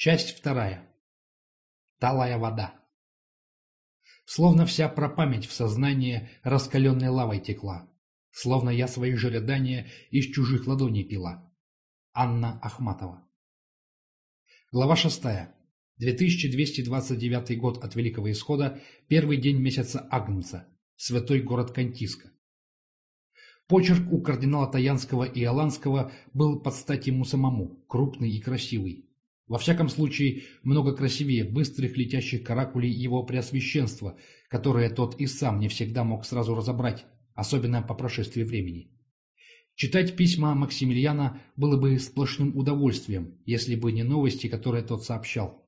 Часть вторая. Талая вода. Словно вся пропамять в сознание раскаленной лавой текла. Словно я свои же из чужих ладоней пила. Анна Ахматова. Глава шестая. 2229 год от Великого Исхода, первый день месяца Агнца, святой город Кантиска. Почерк у кардинала Таянского и Аланского был под стать ему самому, крупный и красивый. Во всяком случае, много красивее быстрых летящих каракулей его преосвященства, которые тот и сам не всегда мог сразу разобрать, особенно по прошествии времени. Читать письма Максимилиана было бы сплошным удовольствием, если бы не новости, которые тот сообщал.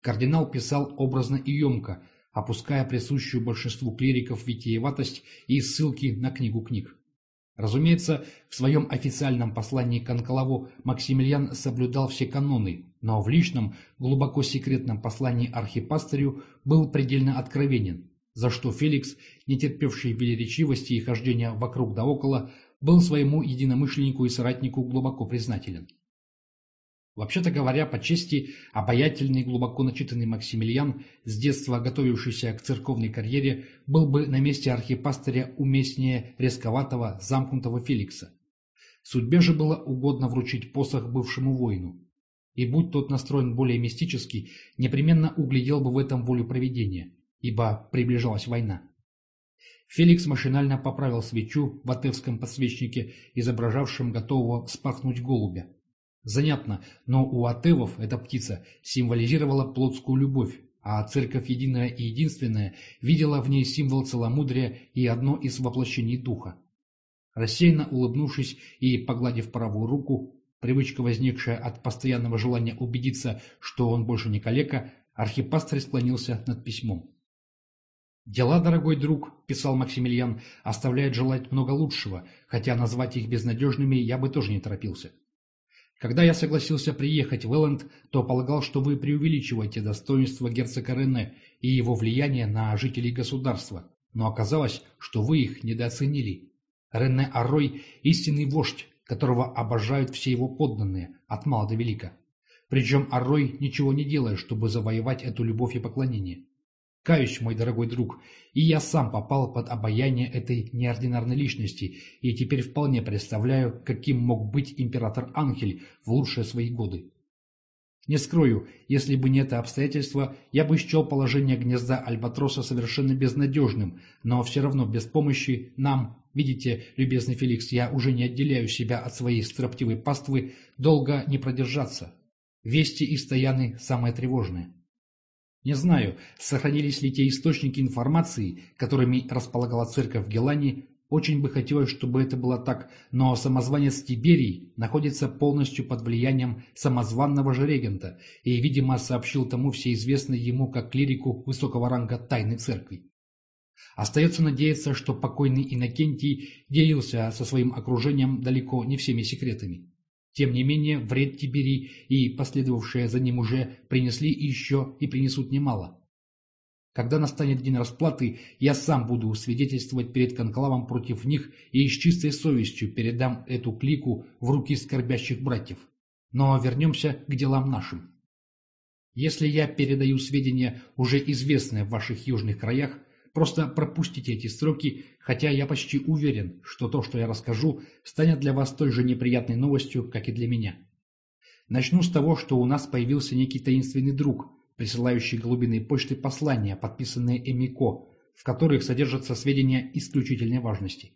Кардинал писал образно и емко, опуская присущую большинству клириков витиеватость и ссылки на книгу книг. Разумеется, в своем официальном послании к Анкалаву Максимилиан соблюдал все каноны, но в личном, глубоко секретном послании архипастырю был предельно откровенен, за что Феликс, не терпевший велеречивости и хождения вокруг да около, был своему единомышленнику и соратнику глубоко признателен. Вообще-то говоря, по чести, обаятельный, глубоко начитанный Максимилиан, с детства готовившийся к церковной карьере, был бы на месте архипастыря уместнее резковатого, замкнутого Феликса. Судьбе же было угодно вручить посох бывшему воину. И будь тот настроен более мистически, непременно углядел бы в этом волю проведения, ибо приближалась война. Феликс машинально поправил свечу в атевском подсвечнике, изображавшем готового спахнуть голубя. Занятно, но у атевов эта птица символизировала плотскую любовь, а церковь единая и единственная видела в ней символ целомудрия и одно из воплощений духа. Рассеянно улыбнувшись и погладив правую руку, привычка, возникшая от постоянного желания убедиться, что он больше не калека, архипастырь склонился над письмом. «Дела, дорогой друг», — писал Максимилиан, — «оставляют желать много лучшего, хотя назвать их безнадежными я бы тоже не торопился. Когда я согласился приехать в Элленд, то полагал, что вы преувеличиваете достоинство герцога Рене и его влияние на жителей государства, но оказалось, что вы их недооценили. Рене Аррой – истинный вождь, которого обожают все его подданные, от мала до велика. Причем Аррой ничего не делает, чтобы завоевать эту любовь и поклонение. Каюсь, мой дорогой друг, и я сам попал под обаяние этой неординарной личности, и теперь вполне представляю, каким мог быть император Анхель в лучшие свои годы. Не скрою, если бы не это обстоятельство, я бы счел положение гнезда Альбатроса совершенно безнадежным, но все равно без помощи нам, видите, любезный Феликс, я уже не отделяю себя от своей строптивой паствы, долго не продержаться. Вести из Стояны самое тревожное. Не знаю, сохранились ли те источники информации, которыми располагала церковь в Гелане, очень бы хотелось, чтобы это было так, но самозванец Тиберий находится полностью под влиянием самозванного же регента и, видимо, сообщил тому всеизвестной ему как клирику высокого ранга тайной церкви. Остается надеяться, что покойный Иннокентий делился со своим окружением далеко не всеми секретами. Тем не менее, вред Тибери и последовавшие за ним уже принесли еще и принесут немало. Когда настанет день расплаты, я сам буду свидетельствовать перед конклавом против них и с чистой совестью передам эту клику в руки скорбящих братьев. Но вернемся к делам нашим. Если я передаю сведения, уже известные в ваших южных краях, Просто пропустите эти строки, хотя я почти уверен, что то, что я расскажу, станет для вас той же неприятной новостью, как и для меня. Начну с того, что у нас появился некий таинственный друг, присылающий голубиной почты послания, подписанные Эмико, в которых содержатся сведения исключительной важности.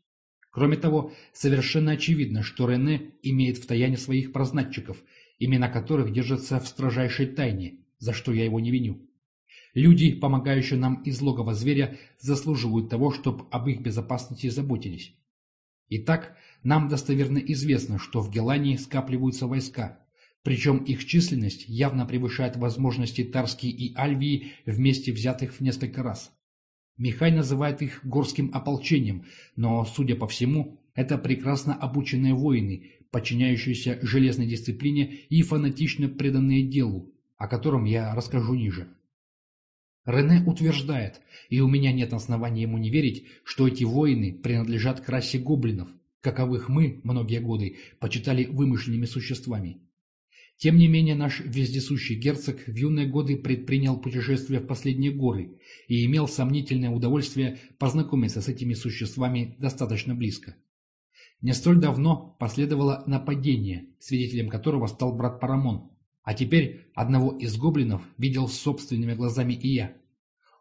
Кроме того, совершенно очевидно, что Рене имеет в таяне своих прознатчиков, имена которых держатся в строжайшей тайне, за что я его не виню. Люди, помогающие нам из логова зверя, заслуживают того, чтобы об их безопасности заботились. Итак, нам достоверно известно, что в Гелании скапливаются войска, причем их численность явно превышает возможности Тарски и Альвии вместе взятых в несколько раз. Михай называет их горским ополчением, но, судя по всему, это прекрасно обученные воины, подчиняющиеся железной дисциплине и фанатично преданные делу, о котором я расскажу ниже. Рене утверждает, и у меня нет оснований ему не верить, что эти воины принадлежат к расе гоблинов, каковых мы многие годы почитали вымышленными существами. Тем не менее, наш вездесущий герцог в юные годы предпринял путешествие в последние горы и имел сомнительное удовольствие познакомиться с этими существами достаточно близко. Не столь давно последовало нападение, свидетелем которого стал брат Парамон, а теперь одного из гоблинов видел собственными глазами и я.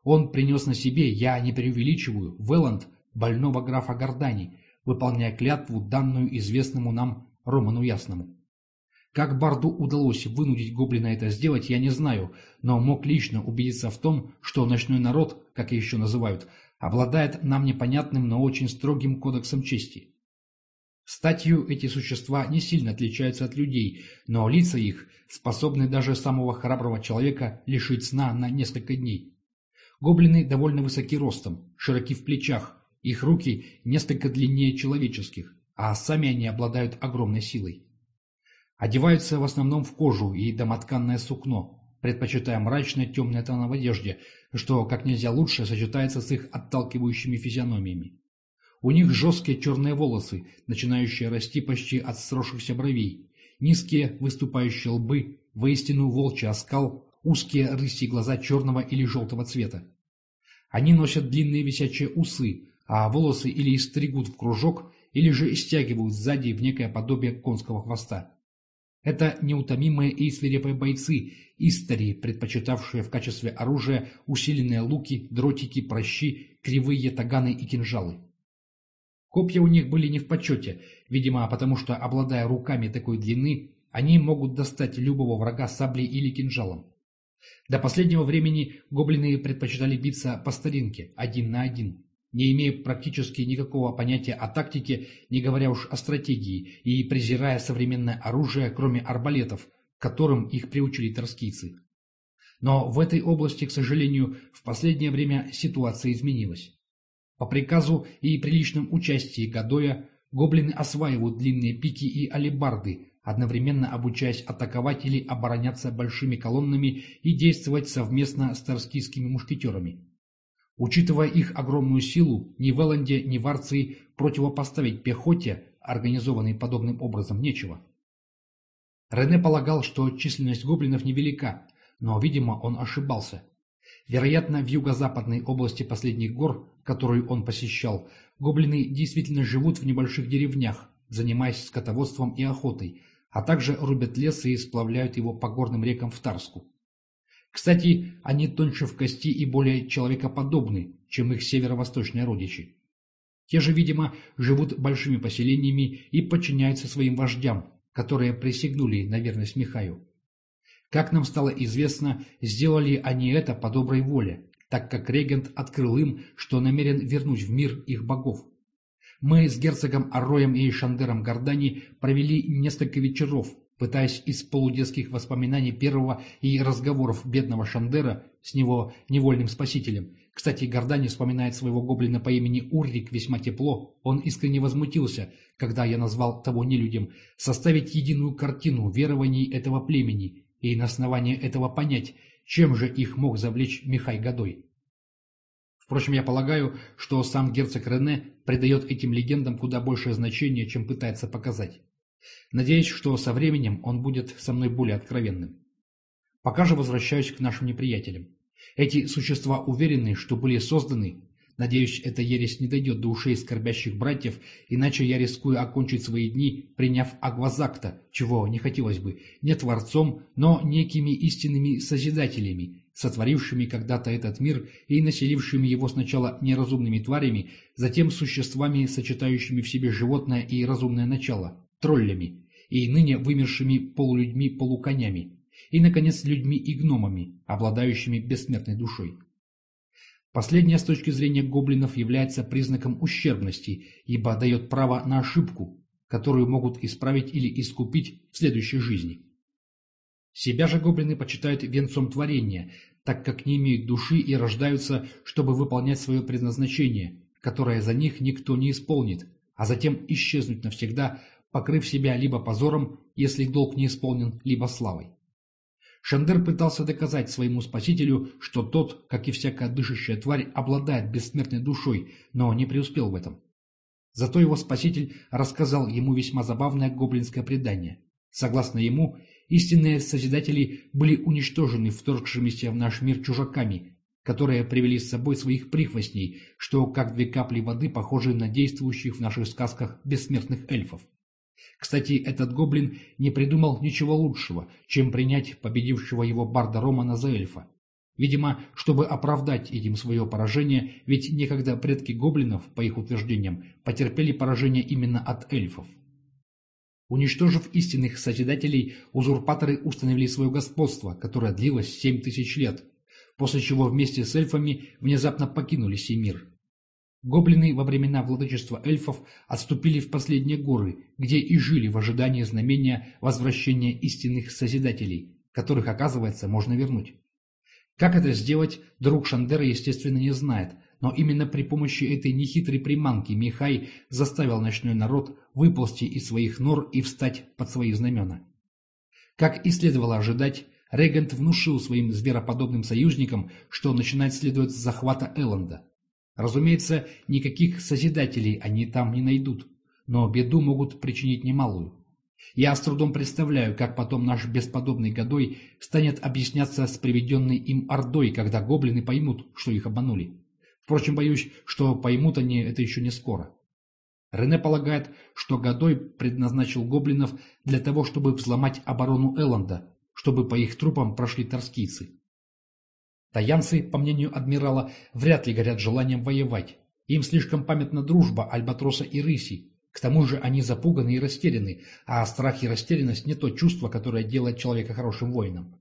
Он принес на себе, я не преувеличиваю, Веланд, больного графа Гордани, выполняя клятву, данную известному нам Роману Ясному. Как Барду удалось вынудить гоблина это сделать, я не знаю, но мог лично убедиться в том, что ночной народ, как еще называют, обладает нам непонятным, но очень строгим кодексом чести. Статью эти существа не сильно отличаются от людей, но лица их способны даже самого храброго человека лишить сна на несколько дней. Гоблины довольно высоки ростом, широки в плечах, их руки несколько длиннее человеческих, а сами они обладают огромной силой. Одеваются в основном в кожу и домотканное сукно, предпочитая мрачные темные тона в одежде, что как нельзя лучше сочетается с их отталкивающими физиономиями. У них жесткие черные волосы, начинающие расти почти от сросшихся бровей, низкие выступающие лбы, воистину волчий оскал, узкие рысьи глаза черного или желтого цвета. Они носят длинные висячие усы, а волосы или истригут в кружок, или же стягивают сзади в некое подобие конского хвоста. Это неутомимые и свирепые бойцы, истори, предпочитавшие в качестве оружия усиленные луки, дротики, прощи, кривые таганы и кинжалы. Копья у них были не в почете, видимо, потому что, обладая руками такой длины, они могут достать любого врага саблей или кинжалом. До последнего времени гоблины предпочитали биться по старинке, один на один не имея практически никакого понятия о тактике, не говоря уж о стратегии, и презирая современное оружие, кроме арбалетов, которым их приучили торскийцы. Но в этой области, к сожалению, в последнее время ситуация изменилась. По приказу и при личном участии Гадоя гоблины осваивают длинные пики и алебарды, одновременно обучаясь атаковать или обороняться большими колоннами и действовать совместно с торскийскими мушкетерами. Учитывая их огромную силу, ни в Элленде, ни в Арции противопоставить пехоте, организованной подобным образом, нечего. Рене полагал, что численность гоблинов невелика, но, видимо, он ошибался. Вероятно, в юго-западной области последних гор, которую он посещал, гоблины действительно живут в небольших деревнях, занимаясь скотоводством и охотой, а также рубят лес и сплавляют его по горным рекам в Тарску. Кстати, они тоньше в кости и более человекоподобны, чем их северо-восточные родичи. Те же, видимо, живут большими поселениями и подчиняются своим вождям, которые присягнули на верность Михаю. Как нам стало известно, сделали они это по доброй воле, так как регент открыл им, что намерен вернуть в мир их богов. Мы с герцогом Арроем и Шандером Гордани провели несколько вечеров, пытаясь из полудетских воспоминаний первого и разговоров бедного Шандера с него невольным спасителем. Кстати, Гордани вспоминает своего гоблина по имени Уррик весьма тепло. Он искренне возмутился, когда я назвал того нелюдям, составить единую картину верований этого племени и на основании этого понять, чем же их мог завлечь Михай Годой. Впрочем, я полагаю, что сам герцог Рене придает этим легендам куда большее значение, чем пытается показать. Надеюсь, что со временем он будет со мной более откровенным. Пока же возвращаюсь к нашим неприятелям. Эти существа уверены, что были созданы, надеюсь, эта ересь не дойдет до ушей скорбящих братьев, иначе я рискую окончить свои дни, приняв Агвазакта, чего не хотелось бы, не творцом, но некими истинными созидателями, сотворившими когда-то этот мир и населившими его сначала неразумными тварями, затем существами, сочетающими в себе животное и разумное начало троллями, и ныне вымершими полулюдьми-полуконями, и, наконец, людьми и гномами, обладающими бессмертной душой. Последнее с точки зрения гоблинов является признаком ущербности, ибо дает право на ошибку, которую могут исправить или искупить в следующей жизни. Себя же гоблины почитают венцом творения, так как не имеют души и рождаются, чтобы выполнять свое предназначение, которое за них никто не исполнит, а затем исчезнуть навсегда покрыв себя либо позором, если долг не исполнен, либо славой. Шандер пытался доказать своему спасителю, что тот, как и всякая дышащая тварь, обладает бессмертной душой, но не преуспел в этом. Зато его спаситель рассказал ему весьма забавное гоблинское предание. Согласно ему, Истинные Созидатели были уничтожены вторгшимися в наш мир чужаками, которые привели с собой своих прихвостней, что как две капли воды похожи на действующих в наших сказках бессмертных эльфов. Кстати, этот гоблин не придумал ничего лучшего, чем принять победившего его барда Романа за эльфа. Видимо, чтобы оправдать этим свое поражение, ведь некогда предки гоблинов, по их утверждениям, потерпели поражение именно от эльфов. Уничтожив истинных Созидателей, узурпаторы установили свое господство, которое длилось семь тысяч лет, после чего вместе с эльфами внезапно покинули сей мир. Гоблины во времена владычества эльфов отступили в последние горы, где и жили в ожидании знамения возвращения истинных Созидателей, которых, оказывается, можно вернуть. Как это сделать, друг Шандера, естественно, не знает, но именно при помощи этой нехитрой приманки Михай заставил ночной народ выползти из своих нор и встать под свои знамена. Как и следовало ожидать, Регент внушил своим звероподобным союзникам, что начинать следует с захвата Элленда. Разумеется, никаких Созидателей они там не найдут, но беду могут причинить немалую. Я с трудом представляю, как потом наш бесподобный Годой станет объясняться с приведенной им Ордой, когда гоблины поймут, что их обманули. Впрочем, боюсь, что поймут они это еще не скоро. Рене полагает, что Годой предназначил гоблинов для того, чтобы взломать оборону Элланда, чтобы по их трупам прошли торскийцы. Таянцы, по мнению адмирала, вряд ли горят желанием воевать. Им слишком памятна дружба Альбатроса и Рыси. К тому же они запуганы и растеряны, а страх и растерянность не то чувство, которое делает человека хорошим воином.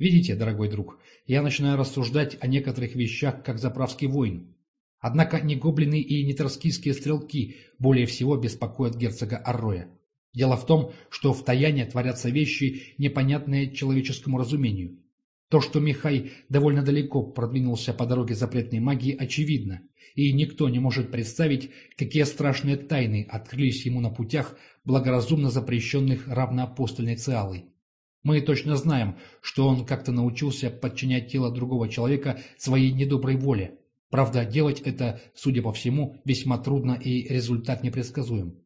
Видите, дорогой друг, я начинаю рассуждать о некоторых вещах, как заправский воин. Однако не гоблины и не торскийские стрелки более всего беспокоят герцога Арроя. Дело в том, что в Таяне творятся вещи, непонятные человеческому разумению. То, что Михай довольно далеко продвинулся по дороге запретной магии, очевидно, и никто не может представить, какие страшные тайны открылись ему на путях, благоразумно запрещенных равноапостольной Циалой. Мы точно знаем, что он как-то научился подчинять тело другого человека своей недоброй воле. Правда, делать это, судя по всему, весьма трудно и результат непредсказуем.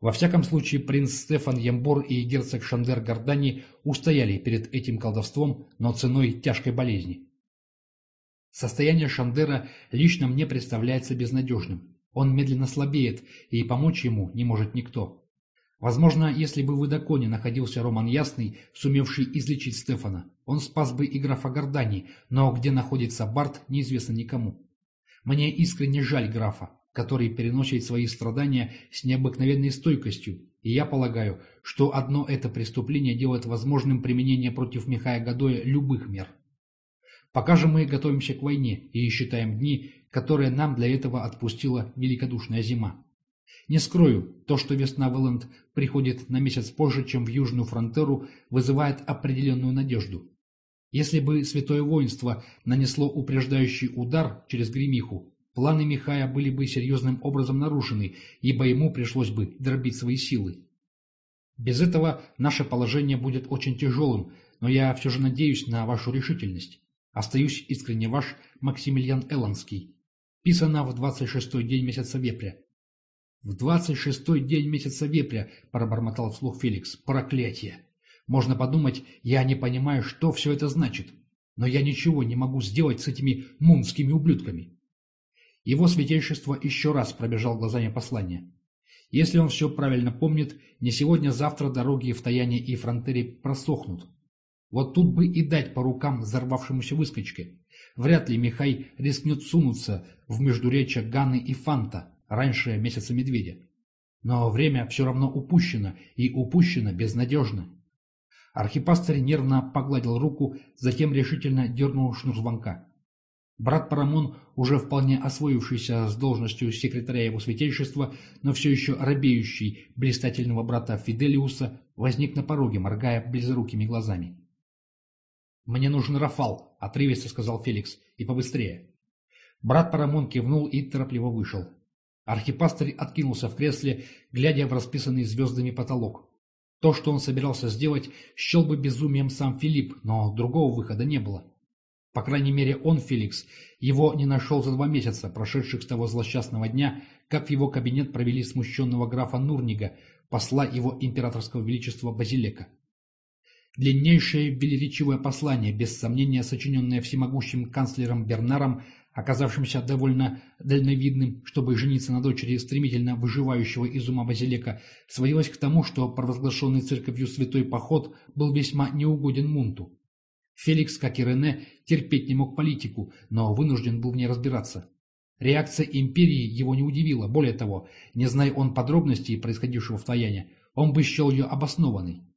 Во всяком случае, принц Стефан Ямбор и герцог Шандер Гордани устояли перед этим колдовством, но ценой тяжкой болезни. Состояние Шандера лично мне представляется безнадежным. Он медленно слабеет, и помочь ему не может никто. Возможно, если бы в Идаконе находился Роман Ясный, сумевший излечить Стефана, он спас бы и графа Гордани, но где находится Барт, неизвестно никому. Мне искренне жаль графа, который переносит свои страдания с необыкновенной стойкостью, и я полагаю, что одно это преступление делает возможным применение против Михая Гадоя любых мер. Пока же мы готовимся к войне и считаем дни, которые нам для этого отпустила великодушная зима. Не скрою, то, что весна в Элленд приходит на месяц позже, чем в Южную фронтеру, вызывает определенную надежду. Если бы Святое Воинство нанесло упреждающий удар через Гремиху, планы Михая были бы серьезным образом нарушены, ибо ему пришлось бы дробить свои силы. Без этого наше положение будет очень тяжелым, но я все же надеюсь на вашу решительность. Остаюсь искренне ваш Максимилиан Элланский. Писано в 26-й день месяца вепря. «В двадцать шестой день месяца вепря», — пробормотал вслух Феликс, — «проклятие! Можно подумать, я не понимаю, что все это значит, но я ничего не могу сделать с этими мунскими ублюдками». Его святейшество еще раз пробежал глазами послание. Если он все правильно помнит, не сегодня-завтра дороги в Таяне и Фронтере просохнут. Вот тут бы и дать по рукам взорвавшемуся выскочке. Вряд ли Михай рискнет сунуться в междуречье Ганы и Фанта, раньше месяца медведя. Но время все равно упущено, и упущено безнадежно. Архипастырь нервно погладил руку, затем решительно дернул шнур звонка. Брат Парамон, уже вполне освоившийся с должностью секретаря его святейшества, но все еще робеющий блистательного брата Фиделиуса, возник на пороге, моргая близорукими глазами. «Мне нужен Рафал», — отрывисто сказал Феликс, — «и побыстрее». Брат Парамон кивнул и торопливо вышел. Архипастырь откинулся в кресле, глядя в расписанный звездами потолок. То, что он собирался сделать, счел бы безумием сам Филипп, но другого выхода не было. По крайней мере, он, Феликс, его не нашел за два месяца, прошедших с того злосчастного дня, как в его кабинет провели смущенного графа Нурнига, посла его императорского величества Базилека. Длиннейшее велеречивое послание, без сомнения сочиненное всемогущим канцлером Бернаром, оказавшимся довольно дальновидным, чтобы жениться на дочери стремительно выживающего из ума Базилека, сводилось к тому, что провозглашенный церковью святой поход был весьма неугоден Мунту. Феликс, как и Рене, терпеть не мог политику, но вынужден был в ней разбираться. Реакция империи его не удивила, более того, не зная он подробностей происходившего в Таяне, он бы счел ее обоснованной.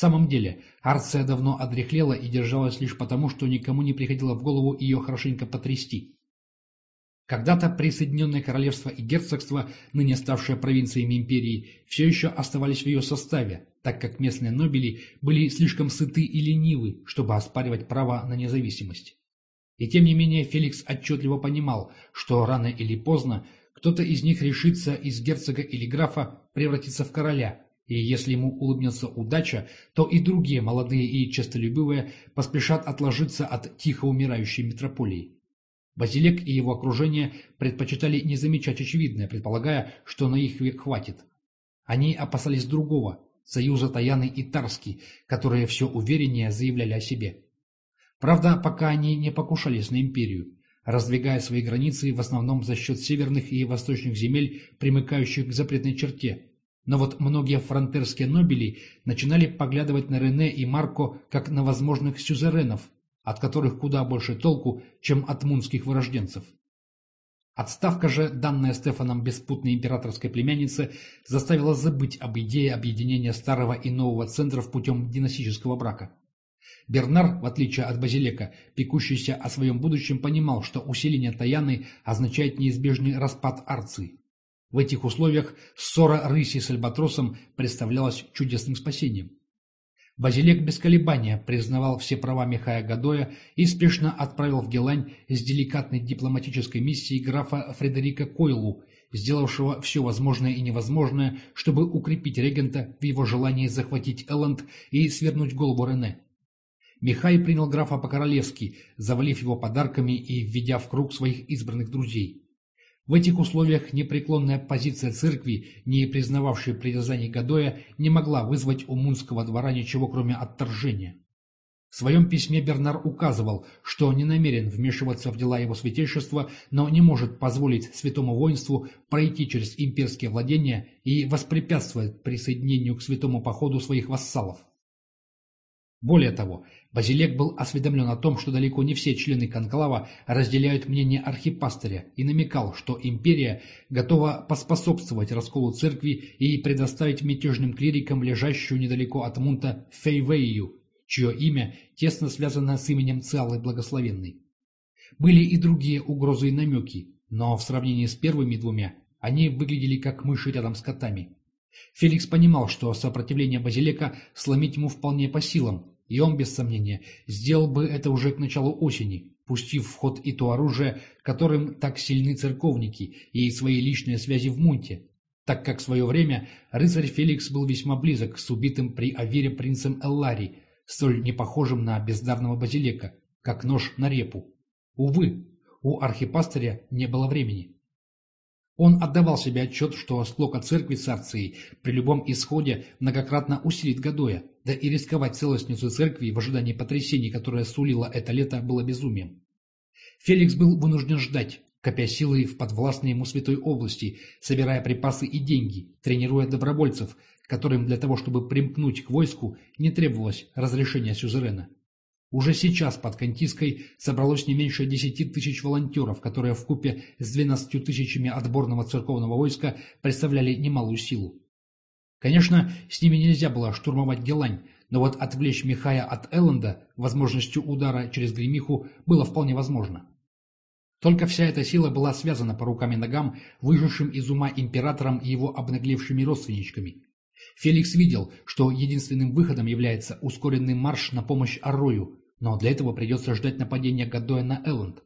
Самом деле, Арция давно одряхлела и держалась лишь потому, что никому не приходило в голову ее хорошенько потрясти. Когда-то присоединенное королевство и герцогство, ныне ставшее провинциями империи, все еще оставались в ее составе, так как местные нобели были слишком сыты и ленивы, чтобы оспаривать право на независимость. И тем не менее Феликс отчетливо понимал, что рано или поздно кто-то из них решится из герцога или графа превратиться в короля, и если ему улыбнется удача, то и другие молодые и честолюбивые поспешат отложиться от тихо умирающей метрополии. Базилек и его окружение предпочитали не замечать очевидное, предполагая, что на их век хватит. Они опасались другого, союза Таяны и Тарски, которые все увереннее заявляли о себе. Правда, пока они не покушались на империю, раздвигая свои границы в основном за счет северных и восточных земель, примыкающих к запретной черте. Но вот многие фронтерские нобели начинали поглядывать на Рене и Марко как на возможных сюзеренов, от которых куда больше толку, чем от мунских вырожденцев. Отставка же, данная Стефаном беспутной императорской племяннице, заставила забыть об идее объединения старого и нового центров путем династического брака. Бернар, в отличие от Базилека, пекущийся о своем будущем, понимал, что усиление Таяны означает неизбежный распад Арции. В этих условиях ссора рыси с Альбатросом представлялась чудесным спасением. Базилек без колебания признавал все права Михая Гадоя и спешно отправил в Гелань с деликатной дипломатической миссией графа Фредерика Койлу, сделавшего все возможное и невозможное, чтобы укрепить регента в его желании захватить Элленд и свернуть голову Рене. Михай принял графа по-королевски, завалив его подарками и введя в круг своих избранных друзей. В этих условиях непреклонная позиция церкви, не признававшей притязаний Гадоя, не могла вызвать у Мунского двора ничего, кроме отторжения. В своем письме Бернар указывал, что не намерен вмешиваться в дела его святейшества, но не может позволить святому воинству пройти через имперские владения и воспрепятствовать присоединению к святому походу своих вассалов. Более того, Базилек был осведомлен о том, что далеко не все члены конклава разделяют мнение архипастыря и намекал, что империя готова поспособствовать расколу церкви и предоставить мятежным клирикам лежащую недалеко от Мунта Фейвею, чье имя тесно связано с именем Циалы Благословенной. Были и другие угрозы и намеки, но в сравнении с первыми двумя они выглядели как мыши рядом с котами. Феликс понимал, что сопротивление Базилека сломить ему вполне по силам, и он, без сомнения, сделал бы это уже к началу осени, пустив в ход и то оружие, которым так сильны церковники, и свои личные связи в Мунте, так как в свое время рыцарь Феликс был весьма близок с убитым при Авере принцем Эллари, столь непохожим на бездарного базилека, как нож на репу. Увы, у архипастыря не было времени. Он отдавал себе отчет, что склока церкви с Арцией при любом исходе многократно усилит Гадоя, да и рисковать целостницу церкви в ожидании потрясений, которое сулило это лето, было безумием. Феликс был вынужден ждать, копя силы в подвластной ему святой области, собирая припасы и деньги, тренируя добровольцев, которым для того, чтобы примкнуть к войску, не требовалось разрешения сюзерена. Уже сейчас под Кантиской собралось не меньше десяти тысяч волонтеров, которые в купе с двенадцатью тысячами отборного церковного войска представляли немалую силу. Конечно, с ними нельзя было штурмовать Гелань, но вот отвлечь Михая от Элленда возможностью удара через гремиху было вполне возможно. Только вся эта сила была связана по рукам и ногам выжившим из ума императором и его обнаглевшими родственничками. Феликс видел, что единственным выходом является ускоренный марш на помощь Аррою, но для этого придется ждать нападения Гадоя на Элленд.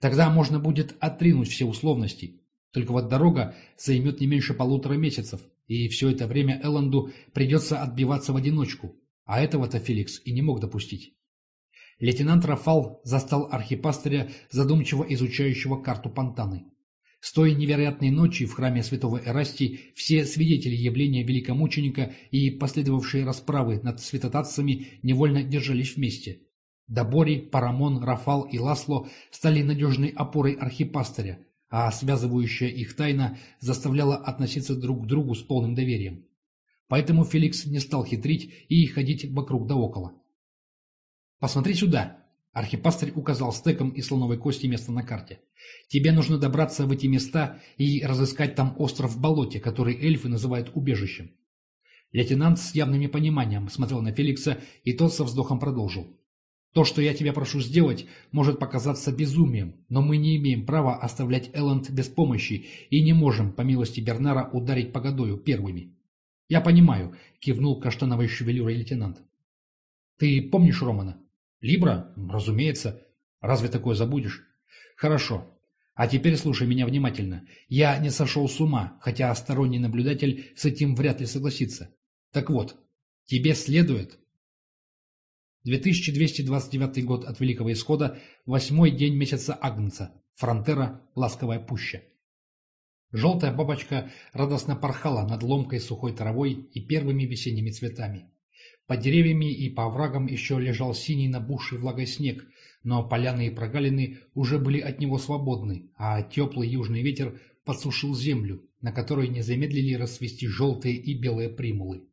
Тогда можно будет отринуть все условности. Только вот дорога займет не меньше полутора месяцев, и все это время Элленду придется отбиваться в одиночку, а этого-то Феликс и не мог допустить. Лейтенант Рафал застал архипастыря, задумчиво изучающего карту Пантаны. С той невероятной ночи в храме святого Эрастии все свидетели явления великомученика и последовавшие расправы над святотатцами невольно держались вместе. Добори, Парамон, Рафал и Ласло стали надежной опорой архипастыря, а связывающая их тайна заставляла относиться друг к другу с полным доверием. Поэтому Феликс не стал хитрить и ходить вокруг да около. «Посмотри сюда!» Архипастырь указал стеком и слоновой кости место на карте. «Тебе нужно добраться в эти места и разыскать там остров в болоте, который эльфы называют убежищем». Лейтенант с явным непониманием смотрел на Феликса, и тот со вздохом продолжил. «То, что я тебя прошу сделать, может показаться безумием, но мы не имеем права оставлять Элленд без помощи и не можем, по милости Бернара, ударить по Гадою первыми». «Я понимаю», — кивнул каштановой шевелюрой лейтенант. «Ты помнишь Романа?» Либра? Разумеется. Разве такое забудешь? Хорошо. А теперь слушай меня внимательно. Я не сошел с ума, хотя сторонний наблюдатель с этим вряд ли согласится. Так вот, тебе следует... 2229 год от Великого Исхода, восьмой день месяца Агнца, фронтера Ласковая пуща. Желтая бабочка радостно порхала над ломкой сухой травой и первыми весенними цветами. Под деревьями и по оврагам еще лежал синий набухший влагой снег, но поляны и прогалины уже были от него свободны, а теплый южный ветер подсушил землю, на которой не замедлили расцвести желтые и белые примулы.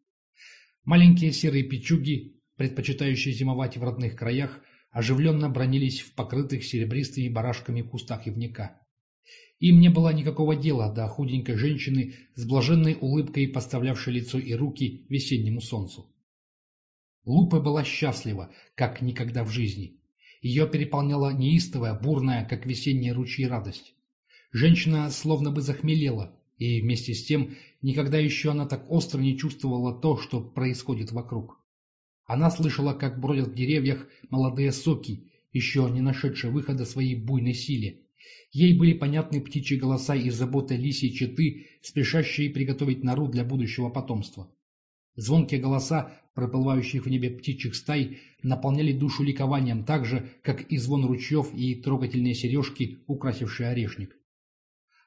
Маленькие серые печуги, предпочитающие зимовать в родных краях, оживленно бронились в покрытых серебристыми барашками кустах ивника. Им не было никакого дела до худенькой женщины с блаженной улыбкой, поставлявшей лицо и руки весеннему солнцу. Лупа была счастлива, как никогда в жизни. Ее переполняла неистовая, бурная, как весенние ручьи, радость. Женщина словно бы захмелела, и вместе с тем никогда еще она так остро не чувствовала то, что происходит вокруг. Она слышала, как бродят в деревьях молодые соки, еще не нашедшие выхода своей буйной силе. Ей были понятны птичьи голоса и заботы лисьей четы, спешащие приготовить нору для будущего потомства. Звонкие голоса проплывающих в небе птичьих стай наполняли душу ликованием так же, как и звон ручьев и трогательные сережки, украсившие орешник.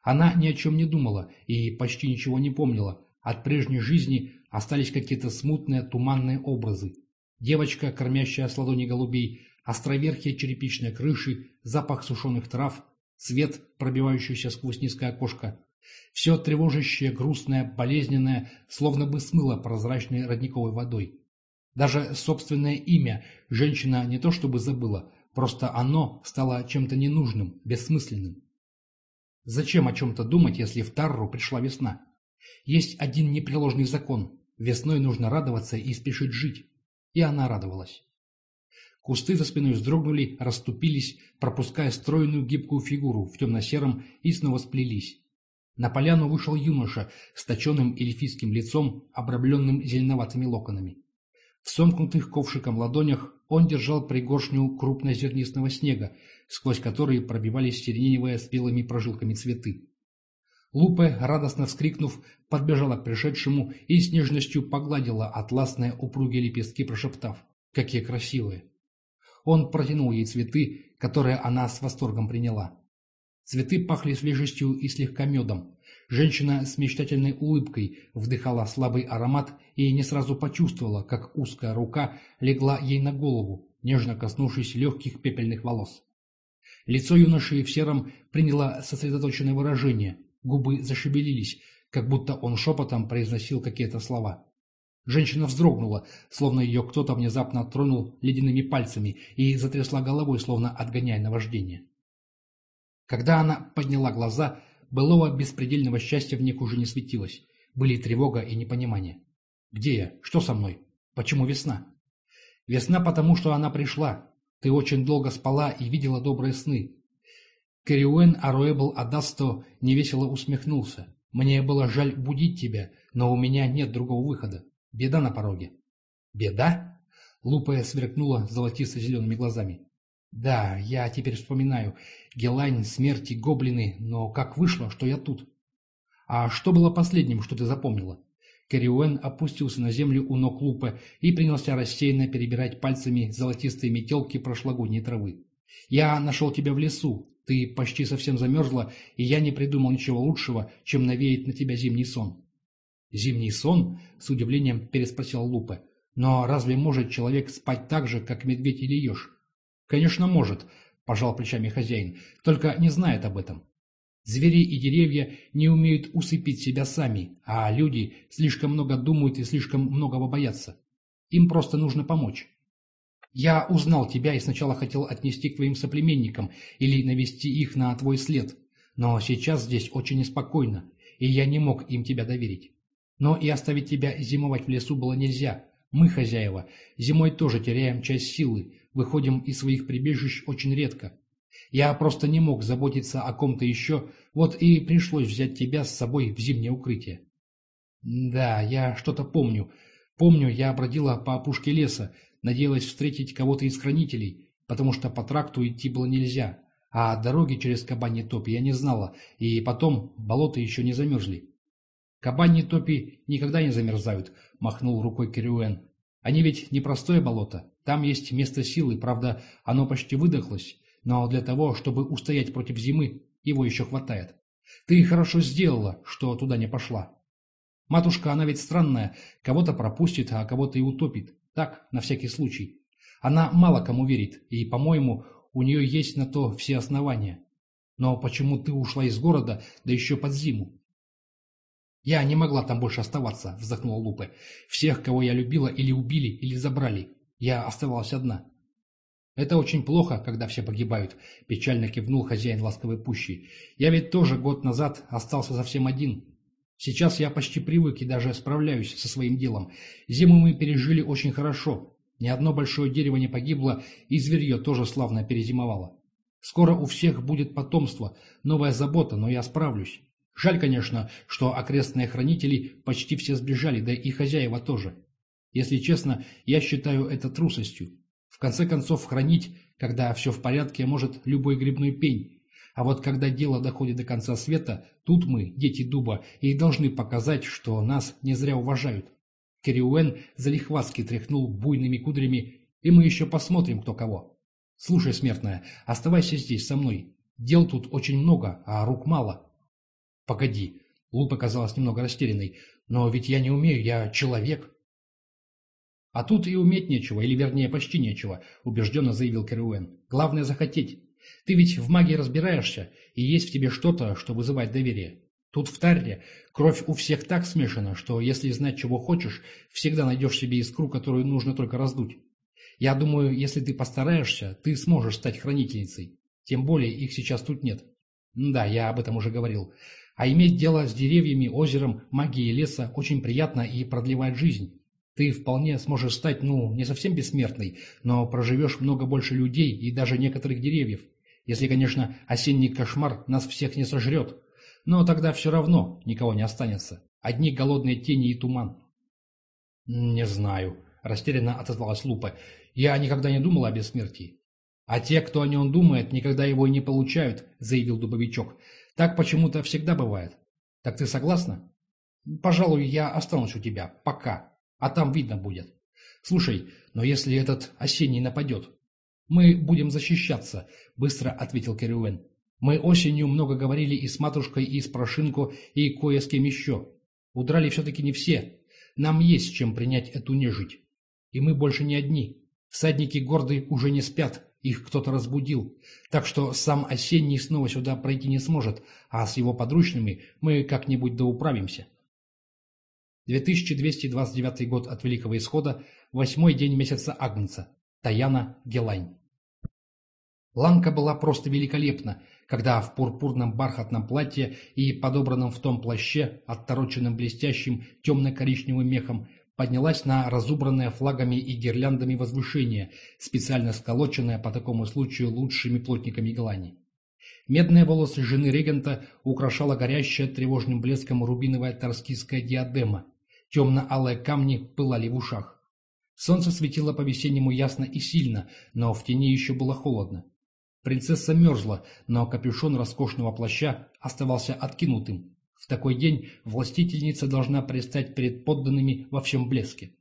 Она ни о чем не думала и почти ничего не помнила. От прежней жизни остались какие-то смутные туманные образы. Девочка, кормящая с ладони голубей, островерхие черепичные крыши, запах сушеных трав, свет, пробивающийся сквозь низкое окошко, все тревожащее, грустное, болезненное, словно бы смыло прозрачной родниковой водой. Даже собственное имя женщина не то чтобы забыла, просто оно стало чем-то ненужным, бессмысленным. Зачем о чем-то думать, если в Тарру пришла весна? Есть один непреложный закон. Весной нужно радоваться и спешить жить. И она радовалась. Кусты за спиной вздрогнули, расступились, пропуская стройную гибкую фигуру в темно-сером и снова сплелись. На поляну вышел юноша с точенным эльфийским лицом, обрамленным зеленоватыми локонами. В сомкнутых ковшиком ладонях он держал пригоршню крупнозернистого снега, сквозь который пробивались сиреневые с белыми прожилками цветы. Лупе, радостно вскрикнув, подбежала к пришедшему и с нежностью погладила атласные упругие лепестки, прошептав «Какие красивые!». Он протянул ей цветы, которые она с восторгом приняла. Цветы пахли свежестью и слегка медом. Женщина с мечтательной улыбкой вдыхала слабый аромат и не сразу почувствовала, как узкая рука легла ей на голову, нежно коснувшись легких пепельных волос. Лицо юноши в сером приняло сосредоточенное выражение, губы зашевелились, как будто он шепотом произносил какие-то слова. Женщина вздрогнула, словно ее кто-то внезапно тронул ледяными пальцами и затрясла головой, словно отгоняя наваждение. Когда она подняла глаза, былого беспредельного счастья в них уже не светилось. Были тревога и непонимание. «Где я? Что со мной? Почему весна?» «Весна, потому что она пришла. Ты очень долго спала и видела добрые сны». Кэриуэн Аруэбл Адасто невесело усмехнулся. «Мне было жаль будить тебя, но у меня нет другого выхода. Беда на пороге». «Беда?» Лупая сверкнула золотисто-зелеными глазами. Да, я теперь вспоминаю. Гелань, смерти, гоблины, но как вышло, что я тут? А что было последним, что ты запомнила? Кэриуэн опустился на землю у ног Лупы и принялся рассеянно перебирать пальцами золотистые метелки прошлогодней травы. «Я нашел тебя в лесу. Ты почти совсем замерзла, и я не придумал ничего лучшего, чем навеять на тебя зимний сон». «Зимний сон?» — с удивлением переспросил Лупе. «Но разве может человек спать так же, как медведь или еж?» «Конечно, может», — пожал плечами хозяин, — «только не знает об этом. Звери и деревья не умеют усыпить себя сами, а люди слишком много думают и слишком многого боятся. Им просто нужно помочь. Я узнал тебя и сначала хотел отнести к твоим соплеменникам или навести их на твой след, но сейчас здесь очень неспокойно, и я не мог им тебя доверить. Но и оставить тебя зимовать в лесу было нельзя. Мы, хозяева, зимой тоже теряем часть силы, выходим из своих прибежищ очень редко. Я просто не мог заботиться о ком-то еще, вот и пришлось взять тебя с собой в зимнее укрытие. Да, я что-то помню. Помню, я бродила по опушке леса, надеялась встретить кого-то из хранителей, потому что по тракту идти было нельзя, а дороги через кабаньи топи я не знала, и потом болота еще не замерзли. «Кабаньи топи никогда не замерзают», — махнул рукой Кирюэн. «Они ведь не простое болото, там есть место силы, правда, оно почти выдохлось, но для того, чтобы устоять против зимы, его еще хватает. Ты хорошо сделала, что туда не пошла. Матушка, она ведь странная, кого-то пропустит, а кого-то и утопит. Так, на всякий случай. Она мало кому верит, и, по-моему, у нее есть на то все основания. Но почему ты ушла из города, да еще под зиму? Я не могла там больше оставаться, вздохнула Лупе. Всех, кого я любила, или убили, или забрали. Я оставалась одна. «Это очень плохо, когда все погибают», – печально кивнул хозяин ласковой пущи. «Я ведь тоже год назад остался совсем один. Сейчас я почти привык и даже справляюсь со своим делом. Зиму мы пережили очень хорошо. Ни одно большое дерево не погибло, и зверье тоже славно перезимовало. Скоро у всех будет потомство, новая забота, но я справлюсь. Жаль, конечно, что окрестные хранители почти все сбежали, да и хозяева тоже. Если честно, я считаю это трусостью. В конце концов, хранить, когда все в порядке, может любой грибной пень. А вот когда дело доходит до конца света, тут мы, дети дуба, и должны показать, что нас не зря уважают. Кириуэн залихватски тряхнул буйными кудрями, и мы еще посмотрим, кто кого. Слушай, смертная, оставайся здесь со мной. Дел тут очень много, а рук мало. Погоди. Лупа казалась немного растерянной. Но ведь я не умею, я человек. «А тут и уметь нечего, или вернее почти нечего», – убежденно заявил Керуэн. «Главное – захотеть. Ты ведь в магии разбираешься, и есть в тебе что-то, что вызывает доверие. Тут в Тарре кровь у всех так смешана, что если знать, чего хочешь, всегда найдешь себе искру, которую нужно только раздуть. Я думаю, если ты постараешься, ты сможешь стать хранительницей. Тем более их сейчас тут нет. Да, я об этом уже говорил. А иметь дело с деревьями, озером, магией леса очень приятно и продлевает жизнь. Ты вполне сможешь стать, ну, не совсем бессмертной, но проживешь много больше людей и даже некоторых деревьев. Если, конечно, осенний кошмар нас всех не сожрет. Но тогда все равно никого не останется. Одни голодные тени и туман. «Не знаю», – растерянно отозвалась Лупа. «Я никогда не думала о бессмертии». «А те, кто о нем думает, никогда его и не получают», – заявил Дубовичок. «Так почему-то всегда бывает. Так ты согласна?» «Пожалуй, я останусь у тебя. Пока». А там видно будет. Слушай, но если этот осенний нападет? Мы будем защищаться, быстро ответил Керюэн. Мы осенью много говорили и с матушкой, и с Прошинко, и кое с кем еще. Удрали все-таки не все. Нам есть чем принять эту нежить. И мы больше не одни. Всадники гордые уже не спят, их кто-то разбудил. Так что сам осенний снова сюда пройти не сможет, а с его подручными мы как-нибудь доуправимся. 2229 год от Великого Исхода, восьмой день месяца Агнца, Таяна Гелань. Ланка была просто великолепна, когда в пурпурном бархатном платье и подобранном в том плаще, оттороченным блестящим темно-коричневым мехом, поднялась на разубранное флагами и гирляндами возвышение, специально сколоченное по такому случаю лучшими плотниками Гелани. Медные волосы жены регента украшала горящая тревожным блеском рубиновая торскистская диадема, Темно-алые камни пылали в ушах. Солнце светило по-весеннему ясно и сильно, но в тени еще было холодно. Принцесса мерзла, но капюшон роскошного плаща оставался откинутым. В такой день властительница должна предстать перед подданными во всем блеске.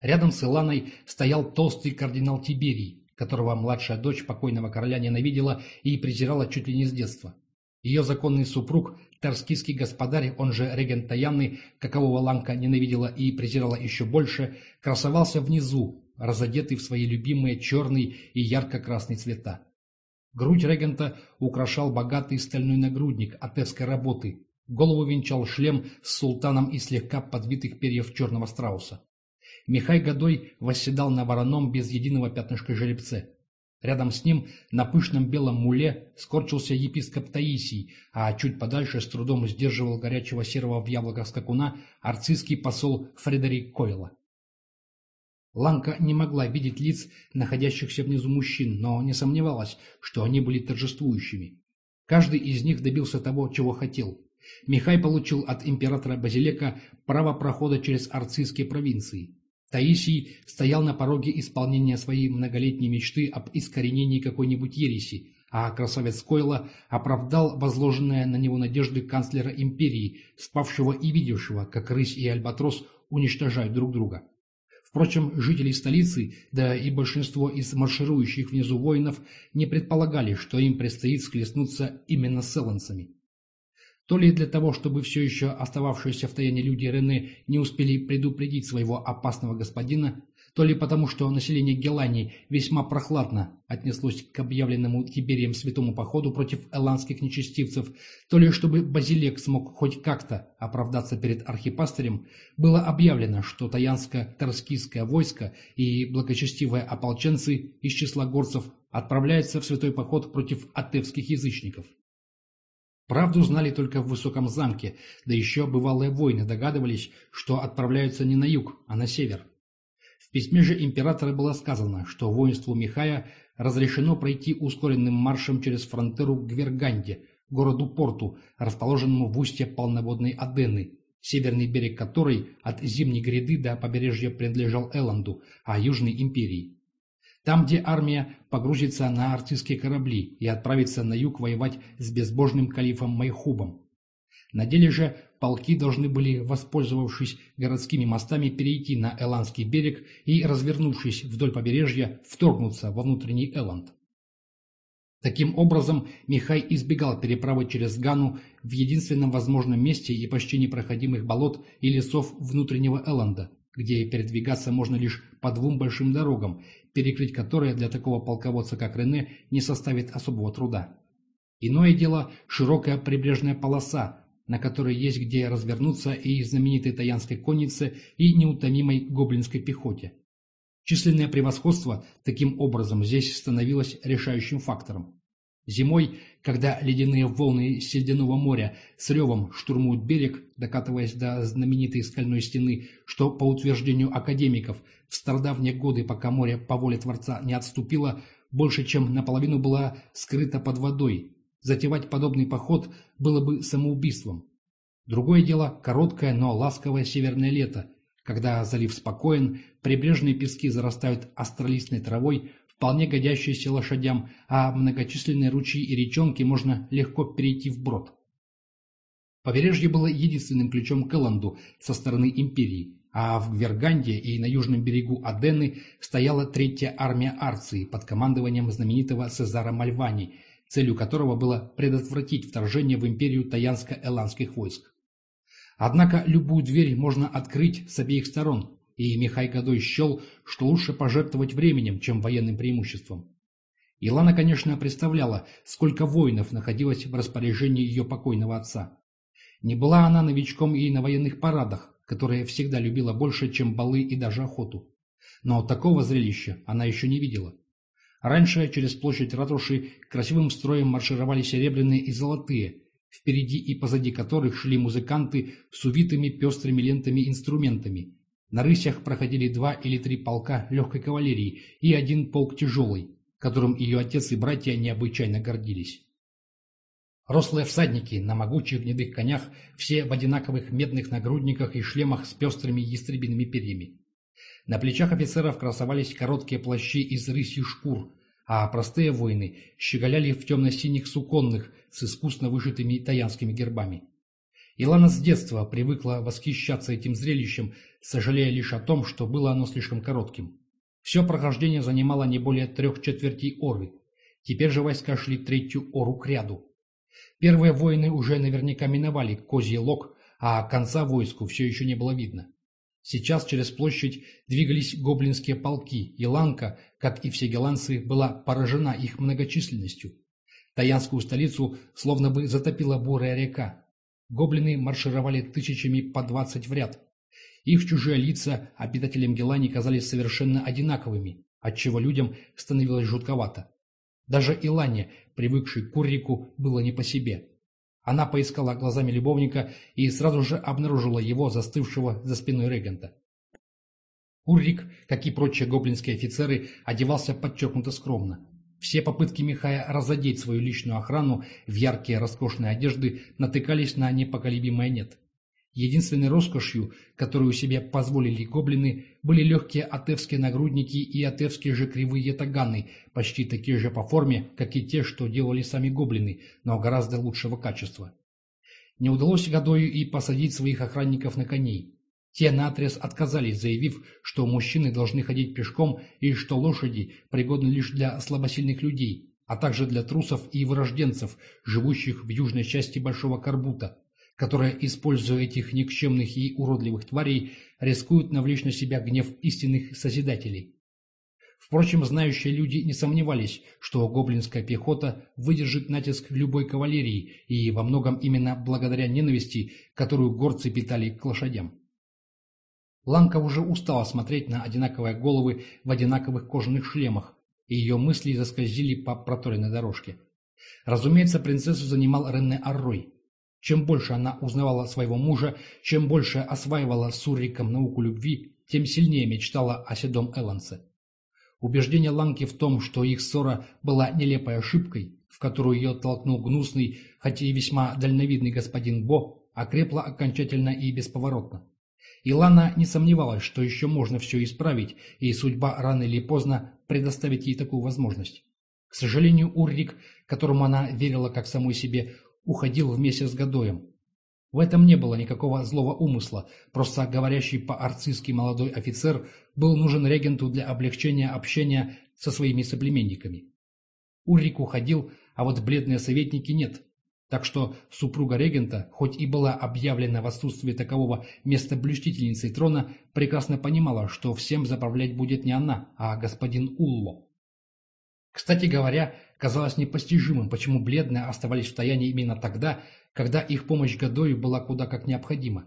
Рядом с Иланой стоял толстый кардинал Тиберий, которого младшая дочь покойного короля ненавидела и презирала чуть ли не с детства. Ее законный супруг, Тарскийский господарь, он же регент Таянный, какового Ланка ненавидела и презирала еще больше, красовался внизу, разодетый в свои любимые черный и ярко-красный цвета. Грудь регента украшал богатый стальной нагрудник атевской работы, голову венчал шлем с султаном и слегка подвитых перьев черного страуса. Михай Годой восседал на вороном без единого пятнышка жеребце. Рядом с ним на пышном белом муле скорчился епископ Таисий, а чуть подальше с трудом сдерживал горячего серого в яблоках скакуна арцистский посол Фредерик Койла. Ланка не могла видеть лиц находящихся внизу мужчин, но не сомневалась, что они были торжествующими. Каждый из них добился того, чего хотел. Михай получил от императора Базилека право прохода через арцистские провинции. Таисий стоял на пороге исполнения своей многолетней мечты об искоренении какой-нибудь ереси, а красавец Койла оправдал возложенные на него надежды канцлера империи, спавшего и видевшего, как рысь и альбатрос уничтожают друг друга. Впрочем, жители столицы, да и большинство из марширующих внизу воинов не предполагали, что им предстоит схлестнуться именно с эллонцами. То ли для того, чтобы все еще остававшиеся в тайне люди Рене не успели предупредить своего опасного господина, то ли потому, что население Гелании весьма прохладно отнеслось к объявленному Тиберием святому походу против эландских нечестивцев, то ли чтобы Базилек смог хоть как-то оправдаться перед архипастырем, было объявлено, что таянско-тарскийское войско и благочестивые ополченцы из числа горцев отправляются в святой поход против атевских язычников. Правду знали только в высоком замке, да еще бывалые воины догадывались, что отправляются не на юг, а на север. В письме же императора было сказано, что воинству Михая разрешено пройти ускоренным маршем через фронтеру к Гверганде, городу-порту, расположенному в устье полноводной Адены, северный берег которой от Зимней гряды до побережья принадлежал Эланду, а южной империи. Там, где армия погрузится на артистские корабли и отправится на юг воевать с безбожным калифом Майхубом. На деле же полки должны были, воспользовавшись городскими мостами, перейти на Эландский берег и, развернувшись вдоль побережья, вторгнуться во внутренний Эланд. Таким образом, Михай избегал переправы через Гану в единственном возможном месте и почти непроходимых болот и лесов внутреннего Эланда, где передвигаться можно лишь по двум большим дорогам, перекрыть которые для такого полководца, как Рене, не составит особого труда. Иное дело – широкая прибрежная полоса, на которой есть где развернуться и знаменитой таянской коннице, и неутомимой гоблинской пехоте. Численное превосходство таким образом здесь становилось решающим фактором. Зимой, когда ледяные волны Сельдяного моря с ревом штурмуют берег, докатываясь до знаменитой скальной стены, что, по утверждению академиков, в стародавние годы, пока море по воле Творца не отступило, больше чем наполовину была скрыта под водой. Затевать подобный поход было бы самоубийством. Другое дело – короткое, но ласковое северное лето, когда залив спокоен, прибрежные пески зарастают астролистной травой, вполне годящиеся лошадям, а многочисленные ручьи и речонки можно легко перейти вброд. Побережье было единственным ключом к Эланду со стороны империи, а в Гверганде и на южном берегу Адены стояла третья армия Арции под командованием знаменитого Цезара Мальвани, целью которого было предотвратить вторжение в империю таянско-эландских войск. Однако любую дверь можно открыть с обеих сторон, и Михай Годой счел, что лучше пожертвовать временем, чем военным преимуществом. Илана, конечно, представляла, сколько воинов находилось в распоряжении ее покойного отца. Не была она новичком и на военных парадах, которые всегда любила больше, чем балы и даже охоту. Но такого зрелища она еще не видела. Раньше через площадь ратуши красивым строем маршировали серебряные и золотые, впереди и позади которых шли музыканты с увитыми пестрыми лентами инструментами, на рысях проходили два или три полка легкой кавалерии и один полк тяжелый, которым ее отец и братья необычайно гордились. Рослые всадники на могучих гнедых конях, все в одинаковых медных нагрудниках и шлемах с пестрыми ястребиными перьями. На плечах офицеров красовались короткие плащи из рысьих шкур, а простые воины щеголяли в темно-синих суконных с искусно вышитыми итальянскими гербами. Илана с детства привыкла восхищаться этим зрелищем, сожалея лишь о том, что было оно слишком коротким. Все прохождение занимало не более трех четвертей оры. Теперь же войска шли третью ору к ряду. Первые воины уже наверняка миновали Козий Лог, а конца войску все еще не было видно. Сейчас через площадь двигались гоблинские полки, и Ланка, как и все голландцы, была поражена их многочисленностью. Таянскую столицу словно бы затопила бурая река. Гоблины маршировали тысячами по двадцать в ряд. Их чужие лица обитателям Гелани казались совершенно одинаковыми, отчего людям становилось жутковато. Даже Илане, привыкшей к Куррику, было не по себе. Она поискала глазами любовника и сразу же обнаружила его, застывшего за спиной регента. Уррик, как и прочие гоблинские офицеры, одевался подчеркнуто скромно. Все попытки Михая разодеть свою личную охрану в яркие роскошные одежды натыкались на непоколебимое «нет». Единственной роскошью, которую себе позволили гоблины, были легкие атевские нагрудники и атевские же кривые таганы, почти такие же по форме, как и те, что делали сами гоблины, но гораздо лучшего качества. Не удалось Гадою и посадить своих охранников на коней. Те наотрез отказались, заявив, что мужчины должны ходить пешком и что лошади пригодны лишь для слабосильных людей, а также для трусов и вырожденцев, живущих в южной части Большого Карбута, которые, используя этих никчемных и уродливых тварей, рискуют навлечь на себя гнев истинных Созидателей. Впрочем, знающие люди не сомневались, что гоблинская пехота выдержит натиск любой кавалерии, и во многом именно благодаря ненависти, которую горцы питали к лошадям. Ланка уже устала смотреть на одинаковые головы в одинаковых кожаных шлемах, и ее мысли заскользили по проторенной дорожке. Разумеется, принцессу занимал Ренне Аррой, чем больше она узнавала своего мужа, чем больше осваивала с Урриком науку любви, тем сильнее мечтала о седом Эллансе. Убеждение Ланки в том, что их ссора была нелепой ошибкой, в которую ее толкнул гнусный, хотя и весьма дальновидный господин Бо, окрепло окончательно и бесповоротно. Илана не сомневалась, что еще можно все исправить, и судьба рано или поздно предоставит ей такую возможность. К сожалению, Уррик, которому она верила как самой себе, уходил вместе с Гадоем. В этом не было никакого злого умысла, просто говорящий по-арцистски молодой офицер был нужен регенту для облегчения общения со своими соплеменниками. Уррик уходил, а вот бледные советники нет. Так что супруга регента, хоть и была объявлена в отсутствии такового местоблюстительницей трона, прекрасно понимала, что всем заправлять будет не она, а господин Улло. Кстати говоря, казалось непостижимым, почему бледные оставались в стоянии именно тогда, когда их помощь Гадою была куда как необходима.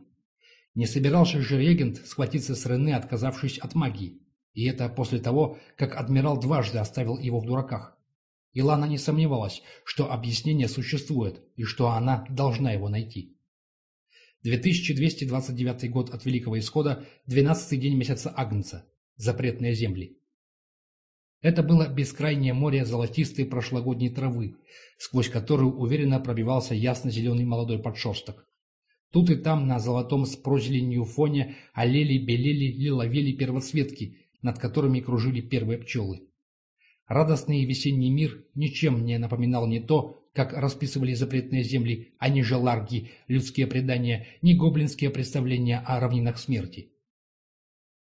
Не собирался же регент схватиться с Рене, отказавшись от магии. И это после того, как адмирал дважды оставил его в дураках. Илана не сомневалась, что объяснение существует и что она должна его найти. 2229 год от Великого Исхода, 12 день месяца Агнца. Запретные земли. Это было бескрайнее море золотистой прошлогодней травы, сквозь которую уверенно пробивался ясно-зеленый молодой подшерсток. Тут и там на золотом с прозеленью фоне олели, белели, лиловели первоцветки, над которыми кружили первые пчелы. Радостный весенний мир ничем не напоминал не то, как расписывали запретные земли, а не желарги, людские предания, ни гоблинские представления о равнинах смерти.